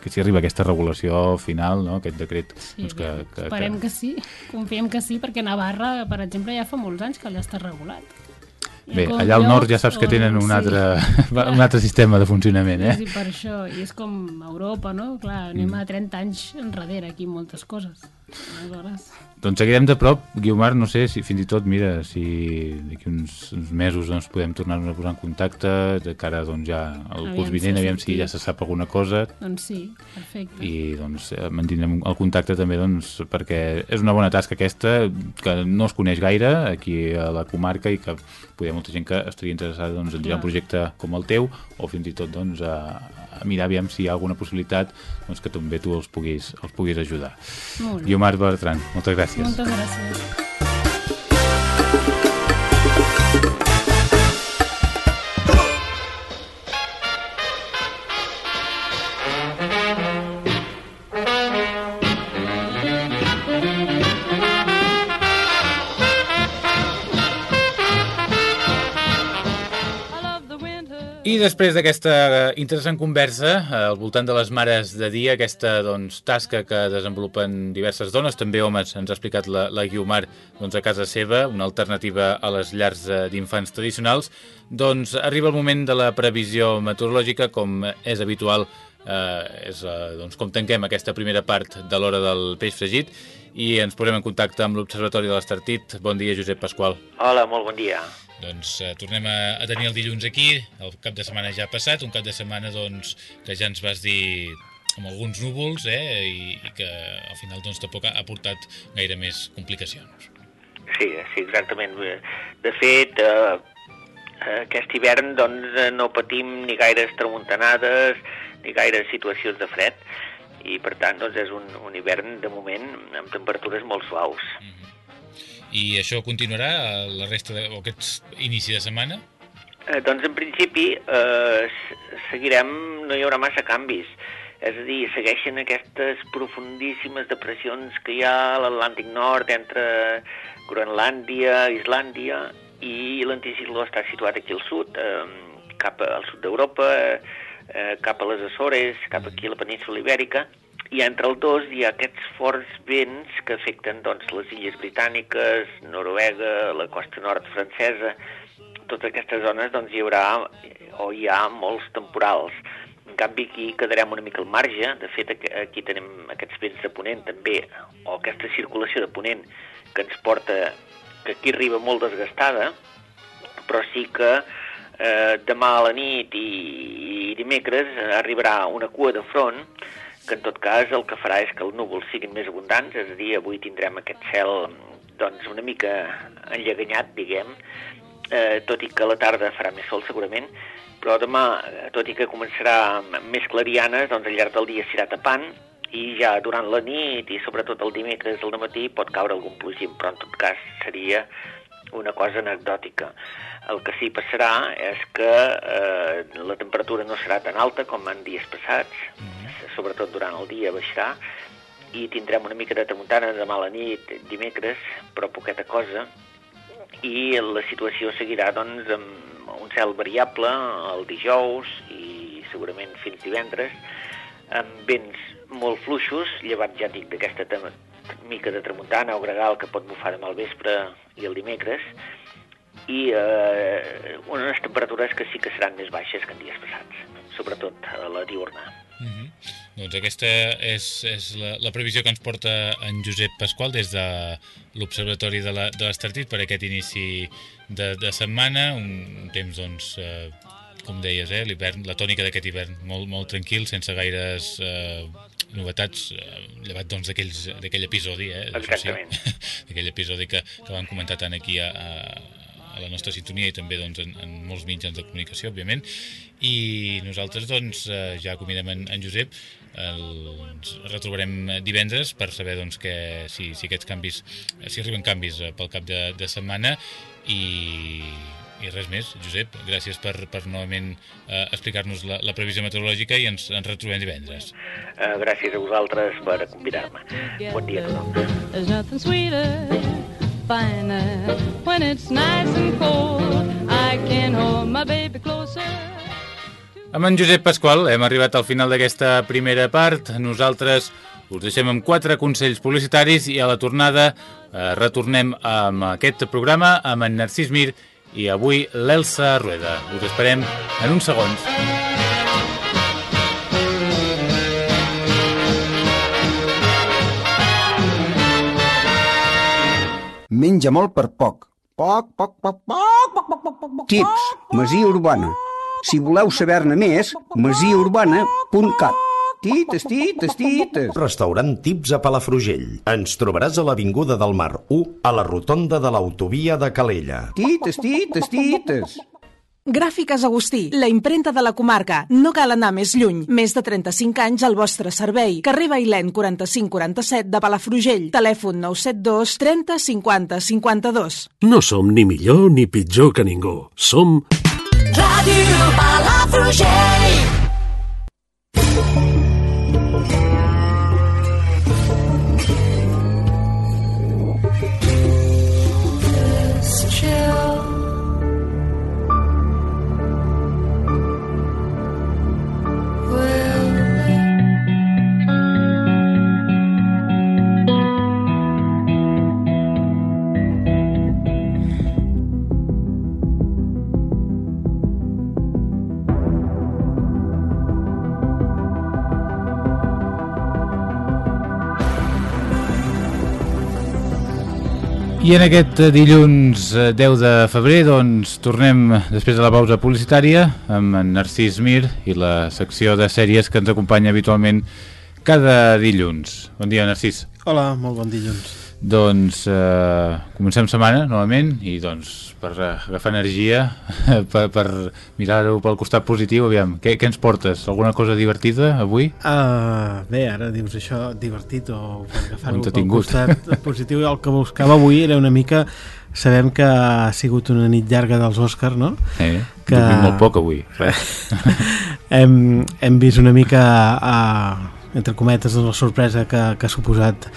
que si arriba aquesta regulació final, no? aquest decret Sí, doncs, que, que, Esperem que sí, confiem que sí, perquè Navarra, per exemple, ja fa molts anys que ja està regulat. Bé, allà al nord ja saps que tenen un sí. altre, un altre sistema de funcionament, eh? Sí, per això, i és com Europa, no? Clar, anem a 30 anys enrere aquí moltes coses. Aleshores... Doncs seguirem de prop, Guiomar, no sé si fins i tot, mira, si d'aquí uns, uns mesos doncs, podem tornar-nos a posar en contacte de cara doncs, ja al Aviam curs vinent, aviam si ja se sap alguna cosa. Doncs sí, perfecte. i doncs eh, mantindrem el contacte també doncs, perquè és una bona tasca aquesta que no es coneix gaire aquí a la comarca i que poder molta gent que estaria interessada doncs, en ja un projecte com el teu o fins i tot doncs, a mirar aviam si hi ha alguna possibilitat doncs, que també tu els puguis, els puguis ajudar. Molt bé. Guiomar Bertran, moltes gràcies. Moltes gràcies. Després d'aquesta eh, interessant conversa eh, al voltant de les mares de dia, aquesta doncs, tasca que desenvolupen diverses dones, també homes, ens ha explicat la, la Guiomar doncs, a casa seva, una alternativa a les llars eh, d'infants tradicionals, doncs arriba el moment de la previsió meteorològica, com és habitual, eh, és eh, doncs, com tanquem aquesta primera part de l'hora del peix fregit, i ens posem en contacte amb l'Observatori de l'Estartit. Bon dia, Josep Pasqual. Hola, molt bon dia. Doncs eh, tornem a, a tenir el dilluns aquí, el cap de setmana ja ha passat, un cap de setmana doncs, que ja ens vas dir amb alguns núvols eh, i, i que al final doncs, tampoc ha, portat gaire més complicacions. Sí, sí, exactament. De fet, eh, aquest hivern doncs, eh, no patim ni gaires tramuntanades ni gaire situacions de fred i per tant doncs, és un, un hivern de moment amb temperatures molt suaus. I això continuarà la resta aquest inici de setmana? Eh, doncs en principi eh, seguirem, no hi haurà massa canvis. És a dir, segueixen aquestes profundíssimes depressions que hi ha a l'Atlàntic Nord entre Groenlàndia, Islàndia i l'anticicló està situat aquí al sud, eh, cap al sud d'Europa, eh, cap a les Açores, cap aquí a la península Ibèrica, i entre els dos hi ha aquests forts vents que afecten doncs, les illes britàniques, Noruega, la costa nord francesa, totes aquestes zones doncs, hi haurà o hi ha molts temporals. En canvi, aquí quedarem una mica al marge. De fet, aquí tenim aquests vents de ponent també, o aquesta circulació de ponent que ens porta, que aquí arriba molt desgastada, però sí que eh, demà a la nit i, i dimecres arribarà una cua de front que en tot cas el que farà és que els núvols siguin més abundants, és a dir, avui tindrem aquest cel doncs, una mica enlleganyat, diguem, eh, tot i que la tarda farà més sol segurament, però demà, eh, tot i que començarà més clarianes, doncs al llarg del dia s'irà tapant i ja durant la nit i sobretot el dimecres al matí pot caure algun plogim, però en tot cas seria una cosa anecdòtica. El que sí passarà és que eh, la temperatura no serà tan alta com en dies passats, mm -hmm. sobretot durant el dia baixarà, i tindrem una mica de tramuntana demà a la nit, dimecres, però poqueta cosa, i la situació seguirà doncs, amb un cel variable el dijous i segurament fins divendres, amb vents molt fluixos, llevat ja dic d'aquesta mica de tramuntana o gregal que pot bufar demà al vespre i el dimecres, i eh, unes temperatures que sí que seran més baixes que en dies passats, sobretot a la diurna. Mm -hmm. Doncs aquesta és, és la, la previsió que ens porta en Josep Pasqual des de l'Observatori de l'Estartit per aquest inici de, de setmana, un, un temps doncs, eh, com deies, eh, l'hivern, la tònica d'aquest hivern molt, molt tranquil, sense gaires eh, novetats, eh, llevat doncs d'aquell episodi, eh, Exactament. d'aquell episodi que, que vam comentar tant aquí a, a, a la nostra sintonia i també doncs, en, en molts mitjans de comunicació, òbviament, i nosaltres doncs, eh, ja acomidem en, en Josep, el, ens retrobarem divendres per saber doncs, que, si, si aquests canvis, si arriben canvis eh, pel cap de, de setmana i i res més, Josep, gràcies per, per novament eh, explicar-nos la, la previsió meteorològica i ens, ens retrobem divendres. Uh, gràcies a vosaltres per convidar-me. Bon dia a tothom. Finer, when it's nice and cold, I can hold my baby closer. Amb en Josep Pasqual hem arribat al final d'aquesta primera part. Nosaltres us deixem amb quatre consells publicitaris i a la tornada eh, retornem amb aquest programa amb en Narcís Mir i avui l'Elsa Rueda. Us esperem en uns segons. Menja molt per poc. Poc, poc, poc, poc, poc, poc, poc, poc. Tips, Masia Urbana. Si voleu saber-ne més, masiaurbana.cat. Tites, tites, tites. Restaurant Tips a Palafrugell. Ens trobaràs a l'Avinguda del Mar 1, a la rotonda de l'autovia de Calella. Tites, tites, tites. Gràfiques Agustí, la imprenta de la comarca. No cal anar més lluny. Més de 35 anys al vostre servei. Carrer Bailèn 4547 de Palafrugell. Telèfon 972 30 50 52. No som ni millor ni pitjor que ningú. Som... Ràdio Palafrugell. En aquest dilluns 10 eh, de febrer doncs, tornem després de la pausa publicitària amb en Narcís Mir i la secció de sèries que ens acompanya habitualment cada dilluns. Bon dia, Narcís. Hola, molt bon dilluns. Doncs eh, comencem setmana novament i doncs per agafar energia, per, per mirar-ho pel costat positiu, aviam, què, què ens portes? Alguna cosa divertida avui? Uh, bé, ara dius això divertit o per agafar-ho pel costat positiu, el que buscava avui era una mica sabem que ha sigut una nit llarga dels Oscars, no? Eh, que... molt poc avui. hem, hem vist una mica, uh, entre cometes, la sorpresa que, que ha suposat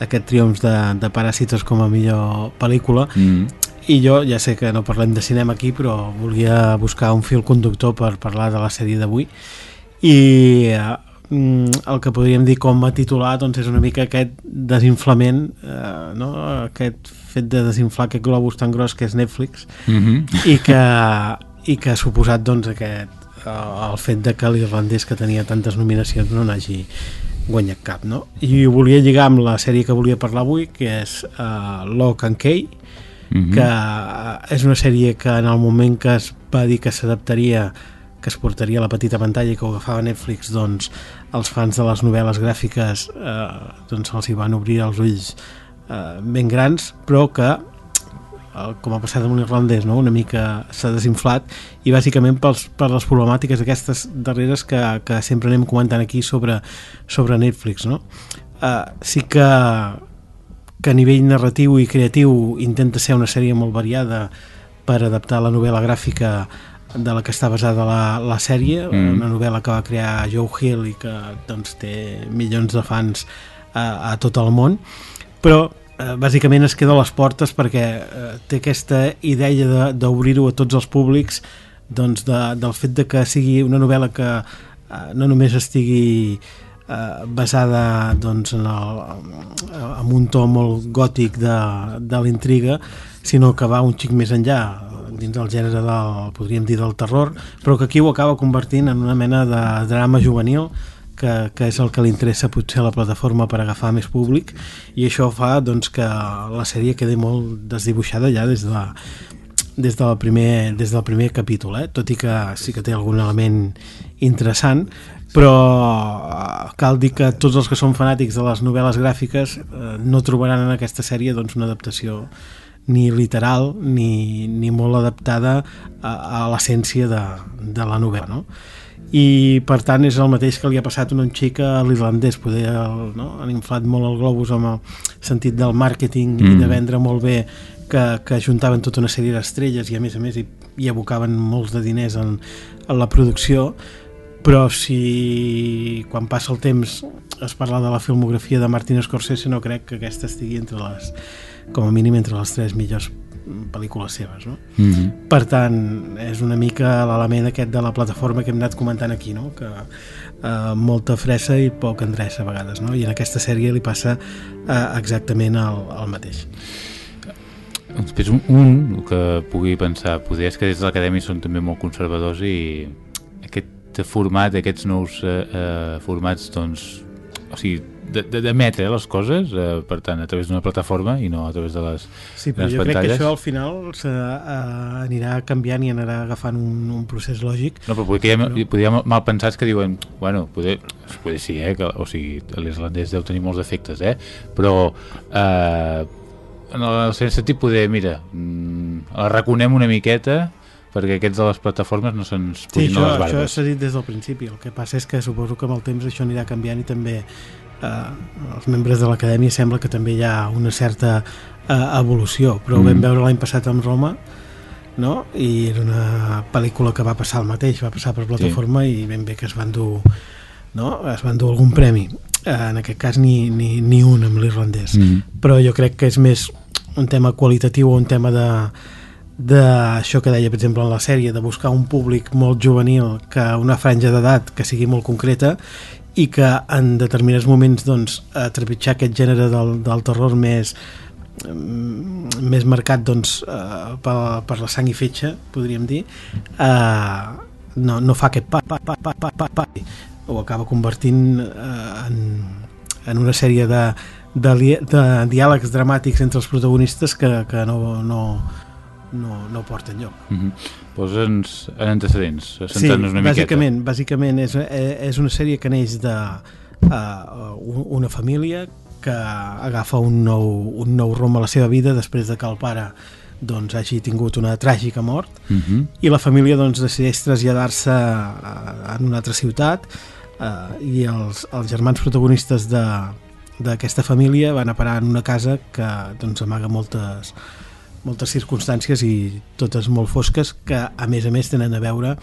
aquest triomf de, de Paràsitos com a millor pel·lícula mm. i jo ja sé que no parlem de cinema aquí però volia buscar un fil conductor per parlar de la sèrie d'avui i eh, el que podríem dir com a titular doncs és una mica aquest desinflament eh, no? aquest fet de desinflar aquest globus tan gros que és Netflix mm -hmm. i, que, i que ha suposat doncs aquest eh, el fet de que l'irlandès que tenia tantes nominacions no n'hagi guanyat cap, no? I ho volia lligar amb la sèrie que volia parlar avui, que és uh, Lock and Key, Mhm. que eh, és una sèrie que en el moment que es va dir que s'adaptaria que es portaria a la petita pantalla i que ho agafava Netflix, doncs els fans de les novel·les gràfiques eh, doncs els hi van obrir els ulls eh, ben grans, però que eh, com ha passat amb l'irlandès, no? una mica s'ha desinflat i bàsicament pels, per les problemàtiques aquestes darreres que, que sempre anem comentant aquí sobre, sobre Netflix. No? Eh, sí que, que a nivell narratiu i creatiu intenta ser una sèrie molt variada per adaptar la novel·la gràfica de la que està basada la, la sèrie, Mm. una novel·la que va crear Joe Hill i que doncs, té milions de fans a, a tot el món, però eh, bàsicament es queda a les portes perquè eh, té aquesta idea de- d'obrir-ho a tots els públics doncs de, del fet de que sigui una novel·la que eh, no només estigui eh, basada doncs, en, el, en un to molt gòtic de, de l'intriga sinó que va un xic més enllà dins del gènere del, podríem dir, del terror, però que aquí ho acaba convertint en una mena de drama juvenil que, que és el que li interessa potser a la plataforma per agafar més públic i això fa doncs, que la sèrie quedi molt desdibuixada ja des de, des del primer, des del primer capítol, eh? tot i que sí que té algun element interessant, però eh, cal dir que tots els que són fanàtics de les novel·les gràfiques eh, no trobaran en aquesta sèrie doncs, una adaptació ni literal ni, ni molt adaptada a, a l'essència de, de la novel·la no? I per tant és el mateix que li ha passat a un xic a l'irlandès poder el, no? han inflat molt el globus amb el sentit del màrqueting mm. i Mm. de vendre molt bé que, que juntaven tota una sèrie d'estrelles i a més a més hi, hi abocaven molts de diners en, en la producció però si quan passa el temps es parla de la filmografia de Martin Scorsese no crec que aquesta estigui entre les com a mínim entre les tres millors pel·lícules seves no? Mhm. per tant és una mica l'element aquest de la plataforma que hem anat comentant aquí no? que eh, molta fressa i poc endreça a vegades no? i en aquesta sèrie li passa eh, exactament el, el mateix Després un, un que pugui pensar, poder és que des de l'acadèmia són també molt conservadors i aquest format, aquests nous eh, eh, formats, doncs, o sigui, d'emetre eh, les coses, eh, per tant, a través d'una plataforma i no a través de les, Sí, de però jo crec que pantalles. això al final se, uh, anirà canviant i anarà agafant un, un procés lògic. No, però ha, hi ha mal pensats que diuen, bueno, poder, poder sí, eh, que, o sigui, l'islandès deu tenir molts defectes, eh, però eh, en el sentit poder, mira, mm, la reconem una miqueta perquè aquests de les plataformes no se'ns Sí, pugin això, a les això barbes. s'ha dit des del principi. El que passa és que suposo que amb el temps això anirà canviant i també eh, els membres de l'acadèmia sembla que també hi ha una certa eh, evolució, però Mm. mm. vam veure l'any passat amb Roma no? i era una pel·lícula que va passar el mateix, va passar per plataforma sí. i ben bé que es van dur no? es van dur algun premi eh, en aquest cas ni, ni, ni un amb l'irlandès Mm. però jo crec que és més un tema qualitatiu o un tema de d'això que deia per exemple en la sèrie de buscar un públic molt juvenil que una franja d'edat que sigui molt concreta i que en determinats moments doncs, a trepitjar aquest gènere del, del terror més mm, més marcat doncs, eh, per, per la sang i fetge podríem dir eh, no, no fa aquest pa, pa, pa, pa, pa, pa, pa ho acaba convertint eh, en, en una sèrie de, de, de diàlegs dramàtics entre els protagonistes que, que no, no, no, no porten lloc Mm -hmm. Posa'ns en antecedents, Sí, centrant-nos una miqueta. bàsicament, bàsicament és, eh, és una sèrie que neix de uh, una família que agafa un nou, un nou rumb a la seva vida després de que el pare doncs, hagi tingut una tràgica mort Mm -hmm. i la família doncs, decideix traslladar-se a- en una altra ciutat eh, i els, els germans protagonistes de d'aquesta família van a parar en una casa que doncs, amaga moltes, moltes circumstàncies i totes molt fosques que a més a més tenen a veure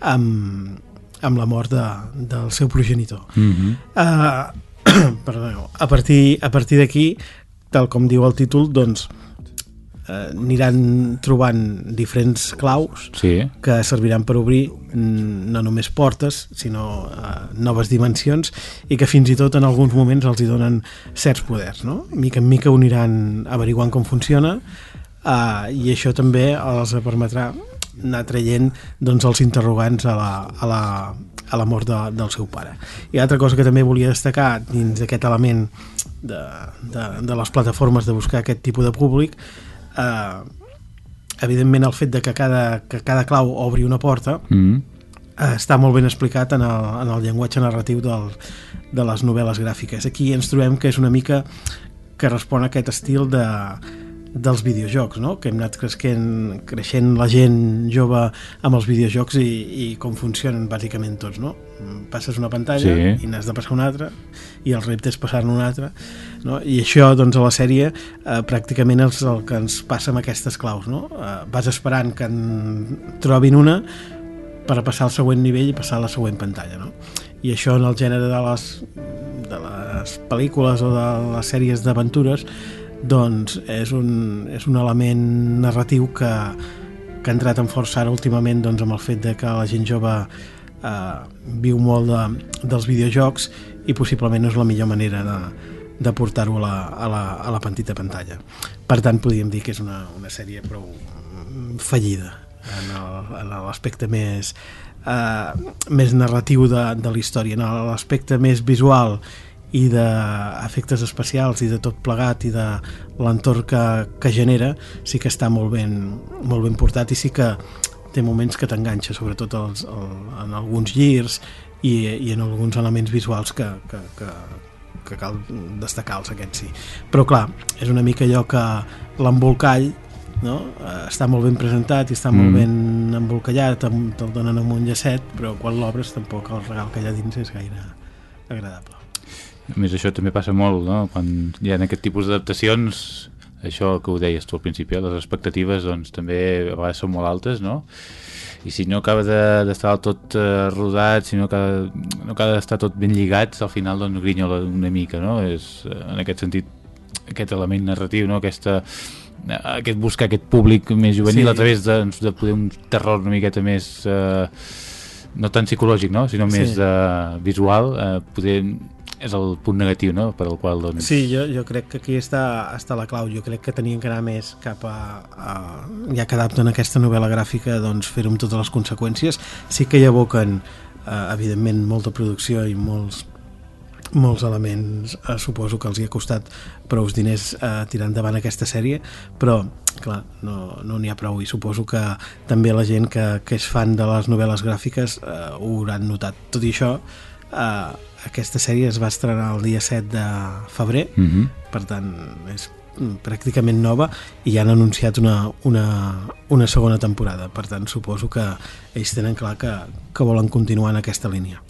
amb, amb la mort de, del seu progenitor Mm -hmm. Uh, perdoneu, a partir, a partir d'aquí, tal com diu el títol, doncs eh, aniran trobant diferents claus Sí. que serviran per obrir no només portes, sinó eh, noves dimensions i que fins i tot en alguns moments els hi donen certs poders, no? Mica en mica ho aniran averiguant com funciona eh, i això també els permetrà anar traient doncs, els interrogants a la, a la, a la mort de, del seu pare. I altra cosa que també volia destacar dins d'aquest element de, de, de les plataformes de buscar aquest tipus de públic eh, evidentment el fet de que cada, que cada clau obri una porta Mm. eh, està molt ben explicat en el, en el llenguatge narratiu del, de les novel·les gràfiques. Aquí ens trobem que és una mica que respon a aquest estil de, dels videojocs, no? que hem anat creixent, creixent la gent jove amb els videojocs i, i com funcionen bàsicament tots. No? Passes una pantalla Sí. i n'has de passar una altra i el repte és passar-ne una altra no? i això doncs a la sèrie eh, pràcticament és el que ens passa amb aquestes claus no? eh, vas esperant que en trobin una per passar al següent nivell i passar a la següent pantalla no? i això en el gènere de les, de les pel·lícules o de les sèries d'aventures doncs és un, és un element narratiu que, que ha entrat en força ara últimament doncs, amb el fet de que la gent jove eh, viu molt de, dels videojocs i possiblement no és la millor manera de, de portar-ho a, la, a, la, a la petita pantalla. Per tant, podríem dir que és una, una sèrie prou mm, fallida en l'aspecte més eh, més narratiu de, de la història, en l'aspecte més visual i d'efectes especials i de tot plegat i de l'entorn que, que genera sí que està molt ben, molt ben portat i sí que té moments que t'enganxa sobretot els, el, en alguns llirs i, i en alguns elements visuals que, que, que, que cal destacar-los aquests sí però clar, és una mica allò que l'embolcall no? Eh, està molt ben presentat i està Mm. molt ben embolcallat em- te'l donen amb un llacet però quan l'obres tampoc el regal que hi ha dins és gaire agradable A més, això també passa molt, no? Quan hi ha aquest tipus d'adaptacions, això que ho deies tu al principi, eh? les expectatives doncs, també a vegades són molt altes, no? I si no acaba de- d'estar de, tot eh, rodat, si no acaba, no acaba d'estar tot ben lligats, al final doncs grinyola una mica, no? És, eh, en aquest sentit, aquest element narratiu, no? Aquesta, eh, aquest buscar aquest públic més juvenil Sí. a través de, doncs, de poder un terror una miqueta més... Eh, no tant psicològic, no? sinó Sí. més eh, visual, eh, poder és el punt negatiu, no?, per al qual, doncs... Sí, jo, jo crec que aquí està, està la clau. Jo crec que tenien que anar més cap a, a ja que adapten aquesta novel·la gràfica, doncs fer-ho amb totes les conseqüències. Sí que hi aboquen, eh, evidentment, molta producció i molts molts elements, eh, suposo que els hi ha costat prou diners eh, tirar endavant aquesta sèrie, però clar, no n'hi no ha prou i suposo que també la gent que, que és fan de les novel·les gràfiques eh, ho hauran notat. Tot i això, eh, aquesta sèrie es va estrenar el dia 7 de febrer, Mhm. per tant és mm, pràcticament nova i han anunciat una, una, una segona temporada per tant suposo que ells tenen clar que, que volen continuar en aquesta línia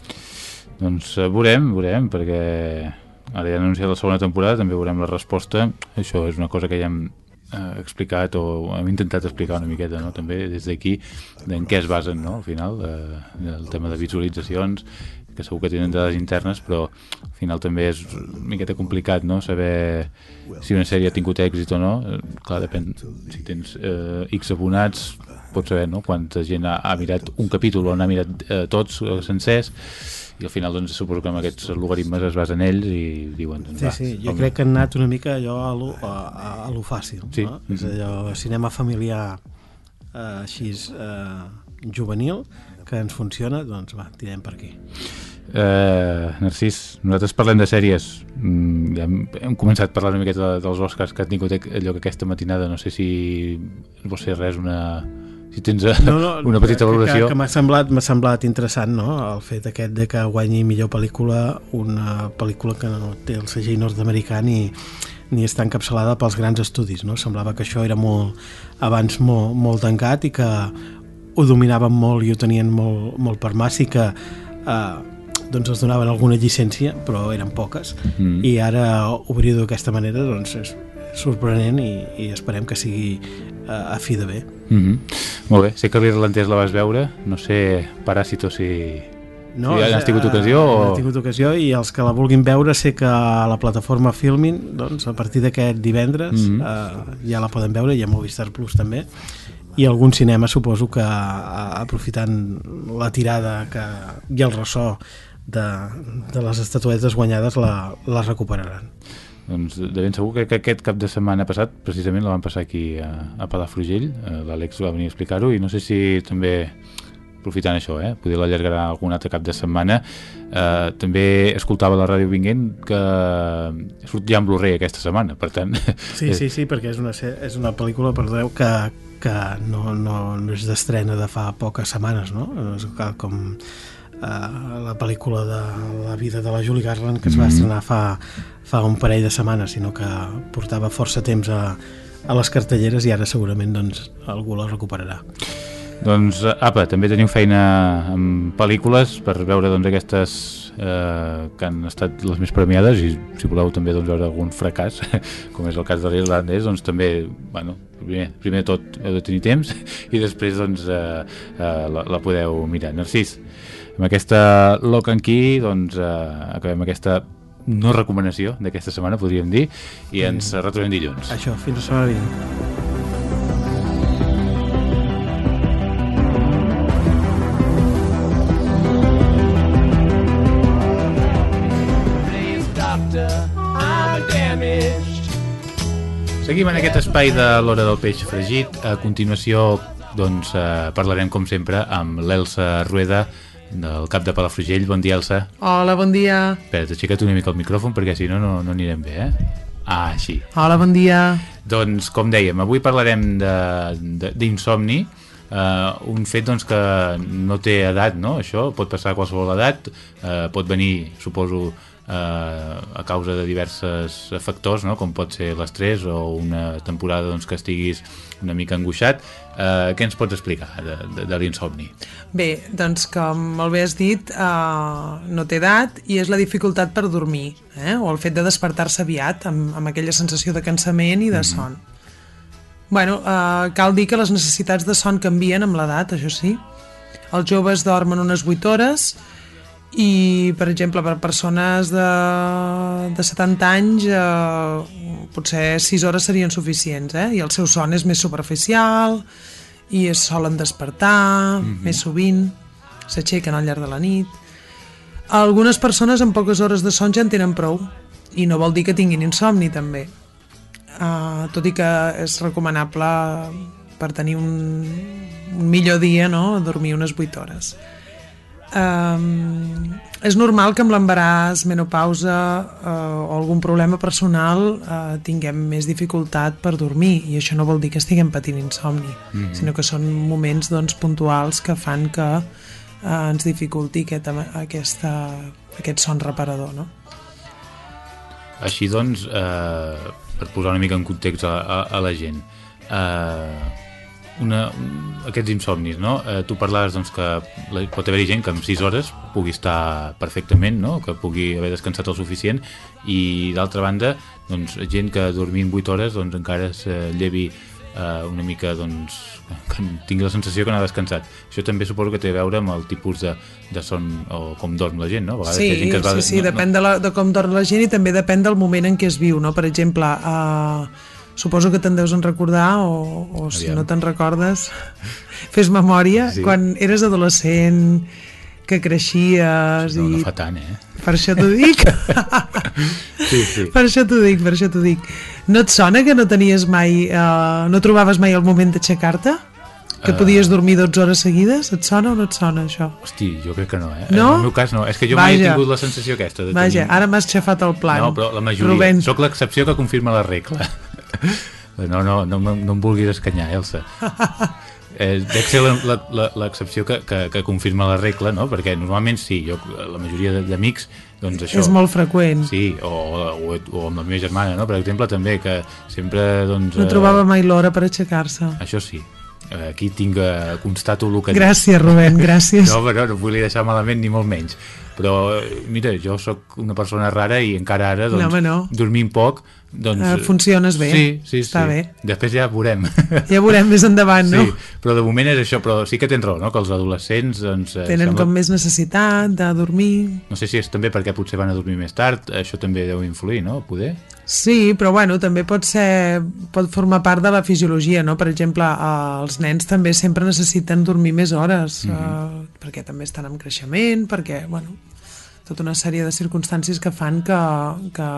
Doncs eh, veurem, veurem, perquè ara ja han anunciat la segona temporada, també veurem la resposta. Això és una cosa que ja hem eh, explicat o hem intentat explicar una miqueta, no? també des d'aquí, en què es basen, no? al final, eh, el tema de visualitzacions, que segur que tenen dades internes, però al final també és una miqueta complicat no? saber si una sèrie ha tingut èxit o no. Clar, depèn, si tens eh, X abonats, pots saber no? quanta gent ha, ha mirat un capítol o n'ha mirat eh, tots eh, sencers, i al final doncs, suposo que amb aquests logaritmes es basen ells i diuen doncs, Sí, va, sí, jo com- crec que han anat una mica allò a lo, a, a lo fàcil Sí. no? és allò cinema familiar eh, així eh, juvenil que ens funciona, doncs va, tirem per aquí Eh, Narcís, nosaltres parlem de sèries mm, ja hem, hem començat parlant una miqueta dels Oscars que ha tingut que aquesta matinada no sé si vols fer res una... si tens eh, una petita valoració que, que m'ha semblat, semblat interessant no? el fet aquest de que guanyi millor pel·lícula una pel·lícula que no té el segell nord-americà ni, ni està encapçalada pels grans estudis no? semblava que això era molt abans molt, molt tancat i que ho dominaven molt i ho tenien molt, molt per mà sí que eh, doncs es donaven alguna llicència però eren poques Mm. i ara obrir-ho d'aquesta manera doncs és sorprenent i, i esperem que sigui eh, a fi de bé mm -hmm. Molt bé, sé que l'irlandès la vas veure no sé, Paràsito si, No, si ja has tingut eh, ocasió no o... He tingut ocasió i els que la vulguin veure sé que a la plataforma Filmin doncs, a partir d'aquest divendres Mhm. eh, ja la poden veure i a Movistar Plus també i algun cinema suposo que aprofitant la tirada que, i el ressò de, de les estatuetes guanyades la, la recuperaran Doncs de ben segur que, que aquest cap de setmana passat precisament la van passar aquí a, a Palafrugell eh, l'Àlex va venir a explicar-ho i no sé si també aprofitant això, eh? poder l'allargarà algun altre cap de setmana. Eh, també escoltava la ràdio Vinguent que surt ja en Blu-ray aquesta setmana, per tant... Sí, sí, sí, perquè és una, és una pel·lícula, perdoneu, que, que no, no, no és d'estrena de fa poques setmanes, no? És com uh, la pel·lícula de la vida de la Julie Garland que es va Mhm. estrenar fa, fa un parell de setmanes, sinó que portava força temps a, a les cartelleres i ara segurament doncs, algú la recuperarà. Doncs, eh, apa, també teniu feina amb pel·lícules per veure doncs, aquestes eh, que han estat les més premiades i si voleu també doncs, veure algun fracàs, com és el cas de l'irlandès, doncs també, bueno, primer, primer de tot heu de tenir temps i després doncs, eh, eh, la, la podeu mirar. Narcís, amb aquesta Lock and Key doncs, eh, acabem aquesta no recomanació d'aquesta setmana, podríem dir, i ens retrobem dilluns. Això, fins la setmana vinent. Seguim en aquest espai de l'hora del peix fregit. A continuació, doncs, eh, parlarem, com sempre, amb l'Elsa Rueda, del cap de Palafrugell. Bon dia, Elsa. Hola, bon dia. Espera, aixeca't una mica el micròfon, perquè si no, no, no anirem bé, eh? Ah, així. Hola, bon dia. Doncs, com dèiem, avui parlarem d'insomni, eh, un fet doncs, que no té edat, no? Això pot passar a qualsevol edat, eh, pot venir, suposo, eh, a causa de diversos factors, no? com pot ser l'estrès o una temporada doncs, que estiguis una mica angoixat. Eh, què ens pots explicar de, de, de l'insomni? Bé, doncs com molt bé has dit, eh, no té edat i és la dificultat per dormir, eh? o el fet de despertar-se aviat amb, amb aquella sensació de cansament i de son. Bueno, eh, cal dir que les necessitats de son canvien amb l'edat, això sí. Els joves dormen unes 8 hores i, per exemple, per persones de, de 70 anys eh, potser 6 hores serien suficients, eh? i el seu son és més superficial i es solen despertar Mhm. més sovint, s'aixequen al llarg de la nit. Algunes persones amb poques hores de son ja en tenen prou i no vol dir que tinguin insomni també. Uh, tot i que és recomanable per tenir un, un millor dia no? dormir unes 8 hores. Um, és normal que amb l'embaràs, menopausa uh, o algun problema personal uh, tinguem més dificultat per dormir i això no vol dir que estiguem patint insomni, Mhm. sinó que són moments doncs, puntuals que fan que uh, ens dificulti aquest, aquesta, aquest son reparador. No? Així doncs, eh, per posar una mica en context a, a, a la gent, eh, una, un- aquests insomnis, no? Eh, tu parlaves doncs, que la, pot haver-hi gent que en 6 hores pugui estar perfectament, no? que pugui haver descansat el suficient, i d'altra banda, doncs, gent que dormint 8 hores doncs, encara es eh, llevi eh, una mica doncs, que tingui la sensació que no ha descansat. Això també suposo que té a veure amb el tipus de, de son o com dorm la gent, no? A vegades Sí, gent que es va, sí, sí, depèn de, la, de com dorm la gent i també depèn del moment en què es viu, no? Per exemple, uh, suposo que te'n deus en recordar o, o si Aviam. no te'n recordes, fes memòria, Sí. quan eres adolescent, que creixies No, i... no fa tant, eh? Per això t'ho dic. Sí, sí. Per això t'ho dic, per això t'ho dic. No et sona que no tenies mai... Uh, no trobaves mai el moment d'aixecar-te? Que Eh. podies dormir 12 hores seguides? Et sona o no et sona, això? Hosti, jo crec que no, eh? No? En el meu cas no. És que jo mai he Vaja. tingut la sensació aquesta. De Vaja, tenir... ara m'has xafat el plan. No, però la majoria. Rubén. Soc l'excepció que confirma la regla. No, no, no, no, no em vulguis escanyar, Elsa. Eh, dec ser l'excepció que, que, que confirma la regla, no? Perquè normalment sí, jo, la majoria d'amics, doncs això... És molt freqüent. Sí, o, o, o amb la meva germana, no? Per exemple, també, que sempre, doncs... No eh, trobava mai l'hora per aixecar-se. Això sí. Eh, Aquí tinc, eh, constato el que. Gràcies, Rubén, gràcies. No, però no vull deixar malament ni molt menys. Però, mira, jo sóc una persona rara i encara ara, doncs, No, home, no. dormint poc, doncs... Eh, funciones bé. Sí, sí, Està sí. bé. Després ja veurem. Ja veurem més endavant, no? Sí, però de moment és això, però sí que tens raó, no? Que els adolescents, doncs... eh, Tenen sembla- com més necessitat de dormir. No sé si és també perquè potser van a dormir més tard, això també deu influir, no? Poder? Sí, però bueno, també pot ser pot formar part de la fisiologia, no? Per exemple, eh, els nens també sempre necessiten dormir més hores, Mhm. eh, perquè també estan en creixement, perquè, bueno, tota una sèrie de circumstàncies que fan que, que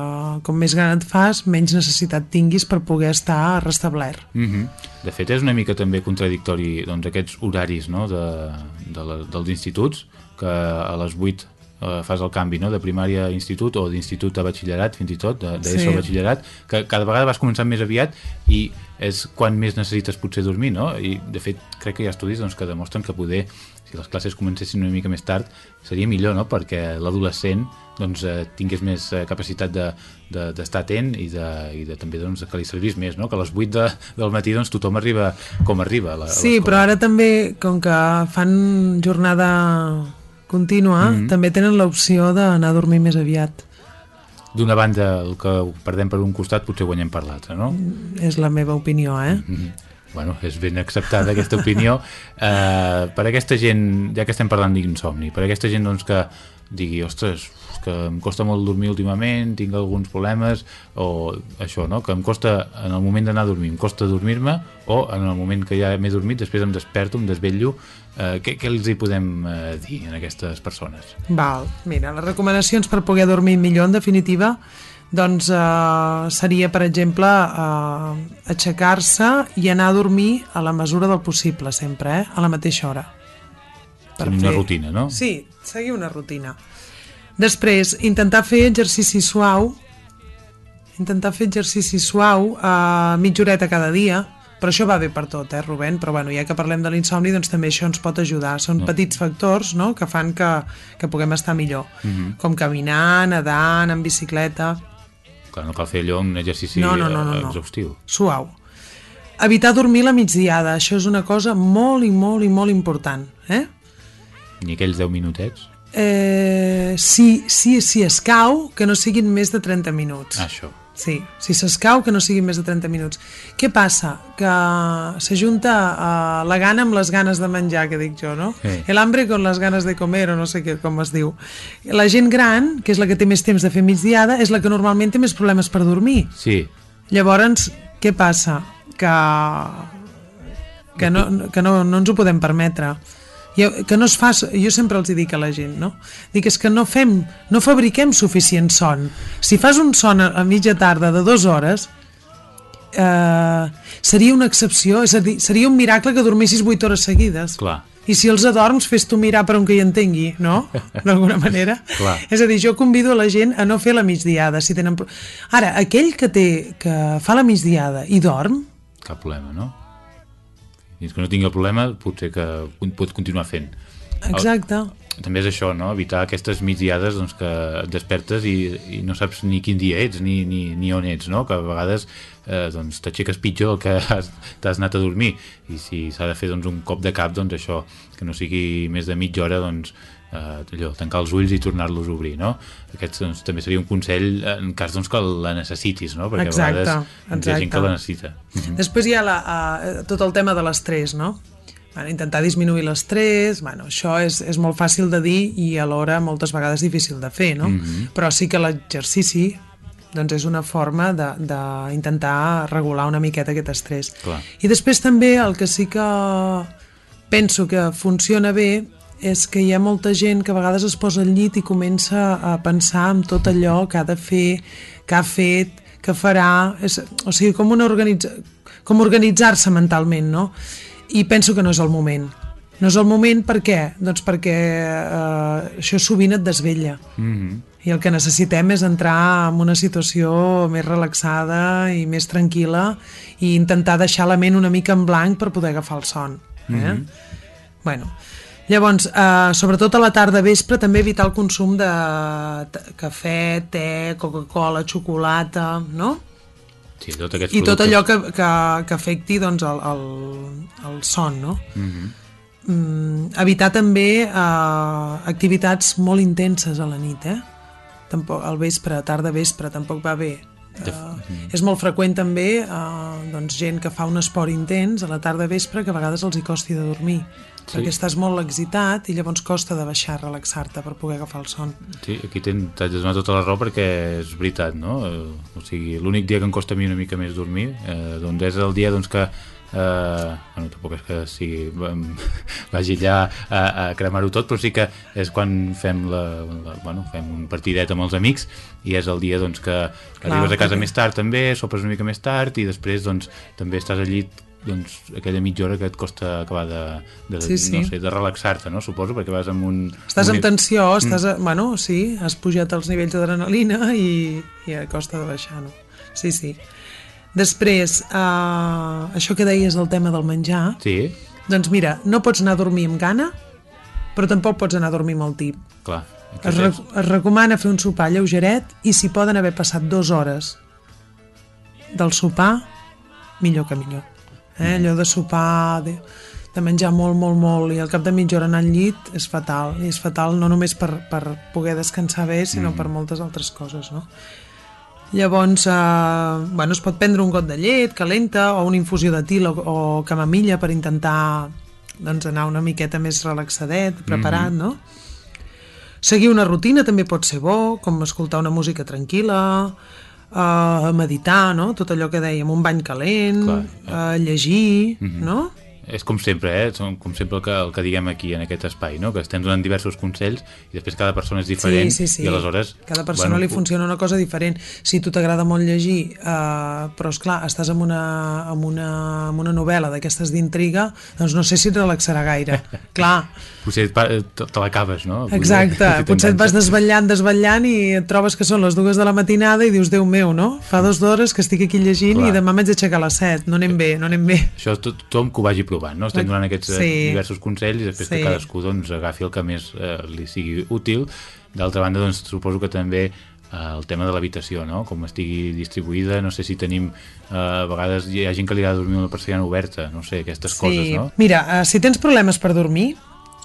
com més gran et fas, menys necessitat tinguis per poder estar restablert. Mm -hmm. De fet, és una mica també contradictori doncs, aquests horaris no, de, de la, dels instituts, que a les 8 eh, fas el canvi no? de primària a institut o d'institut a batxillerat fins i tot, de, de Sí. sí. batxillerat que cada vegada vas començant més aviat i és quan més necessites potser dormir no? i de fet crec que hi ha estudis doncs, que demostren que poder, si les classes comencessin una mica més tard seria millor no? perquè l'adolescent doncs, eh, tingués més eh, capacitat de- de- d'estar de, atent i, de, i de, també doncs, que li servís més no? que a les 8 de, del matí doncs, tothom arriba com arriba a la, a Sí, però ara també, com que fan jornada contínua, Mhm. també tenen l'opció d'anar a dormir més aviat. d'una banda el que perdem per un costat potser guanyem per l'altre no? És la meva opinió, eh? Mhm. Bueno, és ben acceptada aquesta opinió. Uh, per aquesta gent, ja que estem parlant d'insomni, per aquesta gent doncs, que digui, ostres, que em costa molt dormir últimament, tinc alguns problemes, o això, no? que em costa, en el moment d'anar a dormir, em costa dormir-me, o en el moment que ja m'he dormit, després em desperto, em desvetllo, uh, què, què els hi podem uh, dir a aquestes persones? Val, mira, les recomanacions per poder dormir millor, en definitiva, doncs eh, seria, per exemple, eh, aixecar-se i anar a dormir a la mesura del possible, sempre, eh? a la mateixa hora. Tenir una rutina, no? Sí, seguir una rutina. Després, intentar fer exercici suau, intentar fer exercici suau a mitja horeta cada dia, però això va bé per tot, eh, Rubén? Però bueno, ja que parlem de l'insomni, doncs també això ens pot ajudar. Són No. petits factors no? que fan que, que puguem estar millor, Mhm. com caminar, nedant, en bicicleta, Clar, no cal fer allò un exercici No, no, no, no, eh, no. exhaustiu. suau. Evitar dormir la migdiada, això és una cosa molt i molt i molt important, eh? Ni aquells 10 minutets. Eh, si, si, si escau, que no siguin més de 30 minuts. Això. Sí, si s'escau, que no siguin més de 30 minuts. Què passa? Que s'ajunta uh, la gana amb les ganes de menjar, que dic jo, no? Sí. El hambre con les ganes de comer, o no sé què, com es diu. La gent gran, que és la que té més temps de fer migdiada, és la que normalment té més problemes per dormir. Sí, Llavors, què passa? Que, que, no, que no, no ens ho podem permetre. Jo, que no es fa, jo sempre els dic a la gent, no? Dic, és que no fem, no fabriquem suficient son. Si fas un son a, a mitja tarda de dues hores, eh, seria una excepció, és a dir, seria un miracle que dormissis 8 hores seguides. clar. I si els adorms, fes tu mirar per on que hi entengui, no? D'alguna manera. Clar. És a dir, jo convido a la gent a no fer la migdiada. Si tenen... Ara, aquell que, té, que fa la migdiada i dorm, Cap problema, no? Fins que no tingui el problema, potser que pot continuar fent. exacte. També és això, no? Evitar aquestes migdiades doncs, que et despertes i, i no saps ni quin dia ets ni, ni, ni on ets, no? Que a vegades eh, doncs, t'aixeques pitjor que has- t'has anat a dormir. I si s'ha de fer doncs, un cop de cap, doncs això, que no sigui més de mitja hora, doncs, eh, allò, tancar els ulls i tornar-los a obrir, no? Aquest doncs, també seria un consell en cas doncs, que la necessitis, no? Perquè Exacte, a vegades hi ha gent exacte. que la necessita. Després hi ha la, uh, tot el tema de l'estrès, no? Bueno, intentar disminuir l'estrès, bueno, això és, és molt fàcil de dir i alhora moltes vegades difícil de fer, no? Mhm. Però sí que l'exercici doncs és una forma d'intentar regular una miqueta aquest estrès. Clar. I després també el que sí que penso que funciona bé és que hi ha molta gent que a vegades es posa al llit i comença a pensar en tot allò que ha de fer, que ha fet, que farà, és, o sigui, com, una organitza, com organitzar-se mentalment, no? I penso que no és el moment. No és el moment per què? Doncs perquè eh, això sovint et desvella. Mhm. I el que necessitem és entrar en una situació més relaxada i més tranquil·la i intentar deixar la ment una mica en blanc per poder agafar el son. Eh? Mhm. Bueno, llavors, eh, sobretot a la tarda vespre, també evitar el consum de cafè, te, Coca-Cola, xocolata, no? Sí, tot I tot allò que, que, que afecti doncs, el, el, el son, no? Mhm. Mm, evitar també eh, activitats molt intenses a la nit, eh? Tampoc, al vespre, tarda vespre, tampoc va bé. Uh, és molt freqüent també uh, doncs, gent que fa un esport intens a la tarda vespre que a vegades els hi costi de dormir Sí. perquè estàs molt excitat i llavors costa de baixar, relaxar-te per poder agafar el son. Sí, aquí t'haig de donar tota la raó perquè és veritat, no? O sigui, l'únic dia que em costa a mi una mica més dormir eh, doncs és el dia doncs, que eh, bueno, tampoc és que sigui, vagi allà a, a cremar-ho tot, però sí que és quan fem, la, la, bueno, fem un partidet amb els amics i és el dia doncs, que Clar, arribes a casa perquè- més tard també, sopes una mica més tard i després doncs, també estàs al llit doncs, aquella mitja hora que et costa acabar de, de, Sí, sí. No sé, de relaxar-te, no? suposo, perquè vas amb un... Estàs en tensió, estàs... A, bueno, sí, has pujat els nivells d'adrenalina i, i a costa de baixar, no? Sí, sí. Després, uh, això que deies del tema del menjar, Sí, doncs mira, no pots anar a dormir amb gana, però tampoc pots anar a dormir molt tip. clar. Es, re es recomana fer un sopar lleugeret i si poden haver passat dues hores del sopar, millor que millor. Eh? Allò de sopar, de, de menjar molt, molt, molt i al cap de mitja hora anar al llit és fatal. I és fatal no només per, per poder descansar bé, sinó Mm. per moltes altres coses, no? Llavors, eh, bueno, es pot prendre un got de llet calenta o una infusió de til o, o camamilla per intentar doncs, anar una miqueta més relaxadet, preparat, Mhm. no? Seguir una rutina també pot ser bo, com escoltar una música tranquil·la, uh, meditar, no? Tot allò que dèiem, un bany calent, uh, llegir, Mhm. no? És com sempre, eh? Som com sempre el que, el que diguem aquí en aquest espai, no? Que estem donant diversos consells i després cada persona és diferent sí, sí, sí. i aleshores... Cada persona li funciona una cosa diferent. Si tu t'agrada molt llegir, eh, però és clar, estàs en una, en una, en una novel·la d'aquestes d'intriga, doncs no sé si et relaxarà gaire. clar, Potser te, te l'acabes, no? exacte. Potser Potser et vas desvetllant, desvetllant i et trobes que són les dues de la matinada i dius, Déu meu, no? Fa dues hores que estic aquí llegint Clar. i demà m'haig d'aixecar a les set. No anem bé, no anem bé. Això to- tothom que ho vagi provant, no? Estem donant aquests eh, Sí. diversos consells i després que Sí. cadascú doncs, agafi el que més eh, li sigui útil. D'altra banda, doncs, suposo que també eh, el tema de l'habitació, no? Com estigui distribuïda, no sé si tenim eh, a vegades hi ha gent que li agrada dormir la persiana oberta, no sé, aquestes coses, no? Mira, eh, si tens problemes per dormir,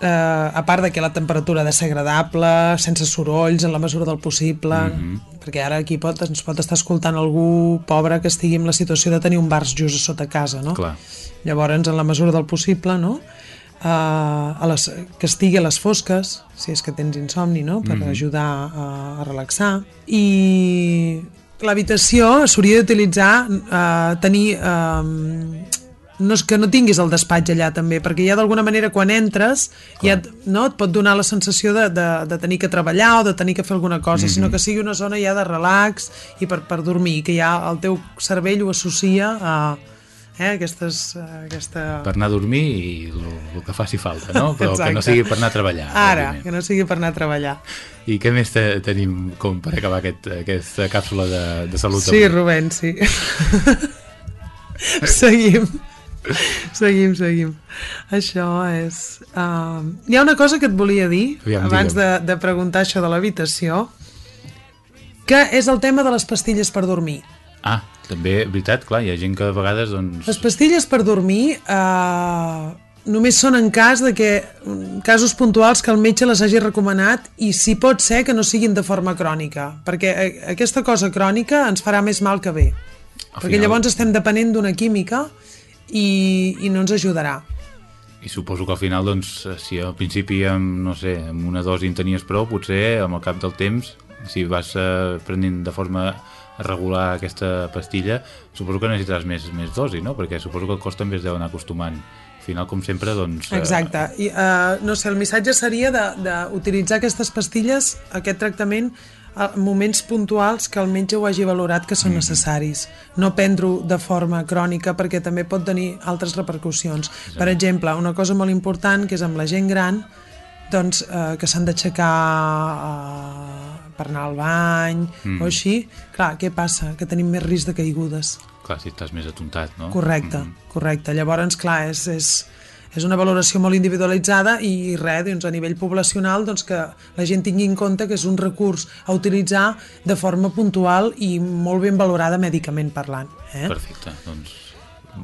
eh, a part de que la temperatura ha de ser agradable, sense sorolls, en la mesura del possible, Mhm. perquè ara aquí pot, ens pot estar escoltant algú pobre que estigui en la situació de tenir un bar just a sota casa, no? Clar. Llavors, en la mesura del possible, no? Uh, a les, que estigui a les fosques, si és que tens insomni, no? Per Mhm. ajudar a, a relaxar. I l'habitació s'hauria d'utilitzar, uh, tenir... Uh, no és que no tinguis el despatx allà també, perquè ja d'alguna manera quan entres ja et, no, et pot donar la sensació de, de, de tenir que treballar o de tenir que fer alguna cosa, Mhm. sinó que sigui una zona ja de relax i per, per dormir, que ja el teu cervell ho associa a eh, aquestes, a aquesta... Per anar a dormir i el, que faci falta, no? Però que no Exacte. sigui per anar a treballar. Ara, òbviament. que no sigui per anar a treballar. I què més te, tenim com per acabar aquest, aquesta càpsula de, de salut? Sí, avui? Rubén, sí. seguim. Seguim, seguim. Això és... Uh, hi ha una cosa que et volia dir, Aviam, abans de, de preguntar això de l'habitació, que és el tema de les pastilles per dormir. Ah, també, veritat, clar, hi ha gent que a vegades, doncs... Les pastilles per dormir eh, només són en cas de que casos puntuals que el metge les hagi recomanat i si pot ser que no siguin de forma crònica, perquè eh, aquesta cosa crònica ens farà més mal que bé. Al perquè final- llavors estem depenent d'una química i, i no ens ajudarà. I suposo que al final, doncs, si al principi amb, no sé, amb una dosi en tenies prou, potser amb el cap del temps, si vas eh, prenent de forma regular aquesta pastilla, suposo que necessitaràs més, més dosi, no? Perquè suposo que el cos també es deu anar acostumant. Al final, com sempre, doncs... eh, Exacte. I, uh, no sé, el missatge seria d'utilitzar aquestes pastilles, aquest tractament, a moments puntuals que el metge ho hagi valorat que són necessaris. No prendre-ho de forma crònica perquè també pot tenir altres repercussions. Per exemple, una cosa molt important que és amb la gent gran, doncs, eh, que s'han d'aixecar eh, per anar al bany Mm. o així, clar, què passa? Que tenim més risc de caigudes. Clar, si estàs més atontat, no? Correcte, correcte. Llavors, clar, és, és, és una valoració molt individualitzada i res, doncs, a nivell poblacional doncs, que la gent tingui en compte que és un recurs a utilitzar de forma puntual i molt ben valorada mèdicament parlant. Eh? Perfecte, doncs...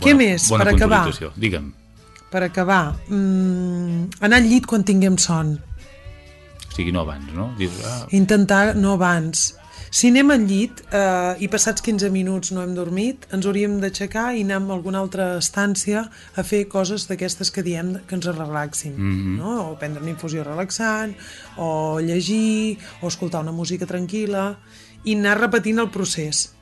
Què més, bona per acabar? Digue'm, Per acabar, mm, anar al llit quan tinguem son. Sigui, no abans, no? Dius, ah, Intentar no abans. Si anem al llit eh, i passats 15 minuts no hem dormit, ens hauríem d'aixecar i anar a alguna altra estància a fer coses d'aquestes que diem que ens relaxin. Mhm. no? O prendre una infusió relaxant, o llegir, o escoltar una música tranquil·la, i anar repetint el procés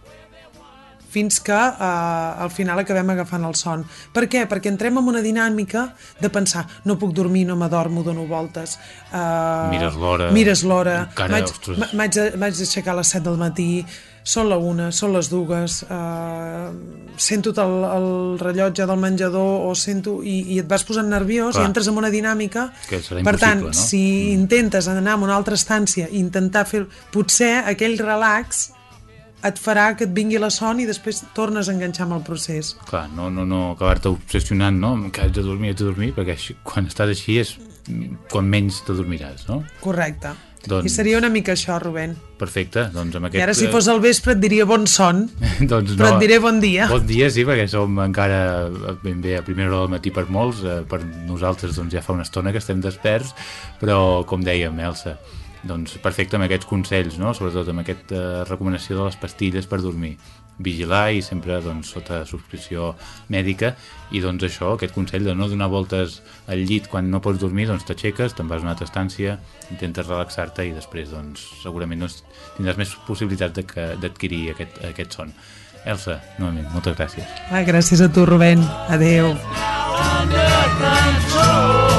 fins que eh, al final acabem agafant el son. Per què? Perquè entrem en una dinàmica de pensar, no puc dormir, no m'adormo, dono voltes. Eh, Mires l'hora. Mires l'hora. M'haig d'aixecar a les 7 del matí, són la una, són les dues, eh, sento el, el rellotge del menjador o sento, i, i et vas posant nerviós Clar. i entres en una dinàmica Que serà per tant, no? Mm. si intentes anar a una altra estància i intentar fer... Potser aquell relax et farà que et vingui la son i després tornes a enganxar amb el procés. Clar, no, no, no acabar-te obsessionant, no? Que haig de dormir, haig de dormir, perquè així, quan estàs així és quan menys te dormiràs, no? Correcte. Doncs- I seria una mica això, Rubén. Perfecte, doncs amb aquest... I ara si fos al vespre et diria bon son, doncs però et diré bon dia. Bon dia, sí, perquè som encara ben bé a primera hora del matí per molts, eh, per nosaltres doncs, ja fa una estona que estem desperts, però com dèiem, Elsa, doncs perfecte amb aquests consells, no? sobretot amb aquesta recomanació de les pastilles per dormir vigilar i sempre doncs, sota subscripció mèdica i doncs això, aquest consell de no donar voltes al llit quan no pots dormir, doncs t'aixeques, te'n vas a una altra estància, intentes relaxar-te i després doncs, segurament doncs, tindràs més possibilitats d'adquirir aquest, aquest son. Elsa, novament, moltes gràcies. Ah, gràcies a tu, Rubén. Adeu. I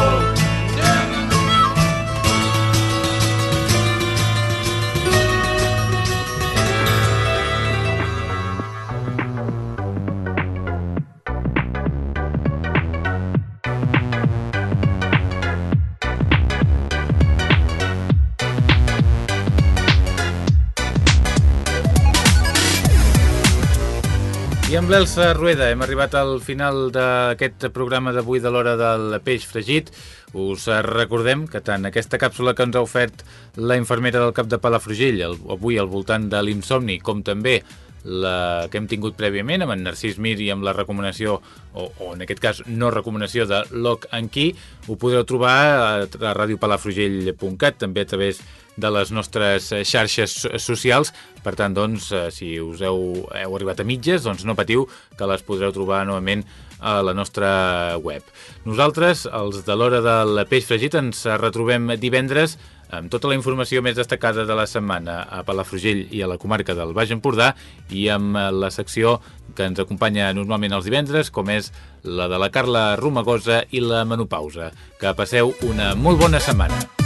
amb l'Elsa Rueda hem arribat al final d'aquest programa d'avui de l'hora del peix fregit. Us recordem que tant aquesta càpsula que ens ha ofert la infermera del cap de Palafrugell, el, avui al voltant de l'insomni, com també la que hem tingut prèviament amb en Narcís Mir i amb la recomanació, o, o en aquest cas no recomanació de Lock and Key, ho podreu trobar a, a radiopalafrugell.cat, també a través de les nostres eh, xarxes so- socials. Per tant, doncs, eh, si us heu, heu arribat a mitges, doncs no patiu, que les podreu trobar novament a la nostra web. Nosaltres, els de l'hora del peix fregit, ens retrobem divendres amb tota la informació més destacada de la setmana a Palafrugell i a la comarca del Baix Empordà i amb eh, la secció que ens acompanya normalment els divendres, com és la de la Carla Romagosa i la menopausa. Que passeu una molt bona setmana.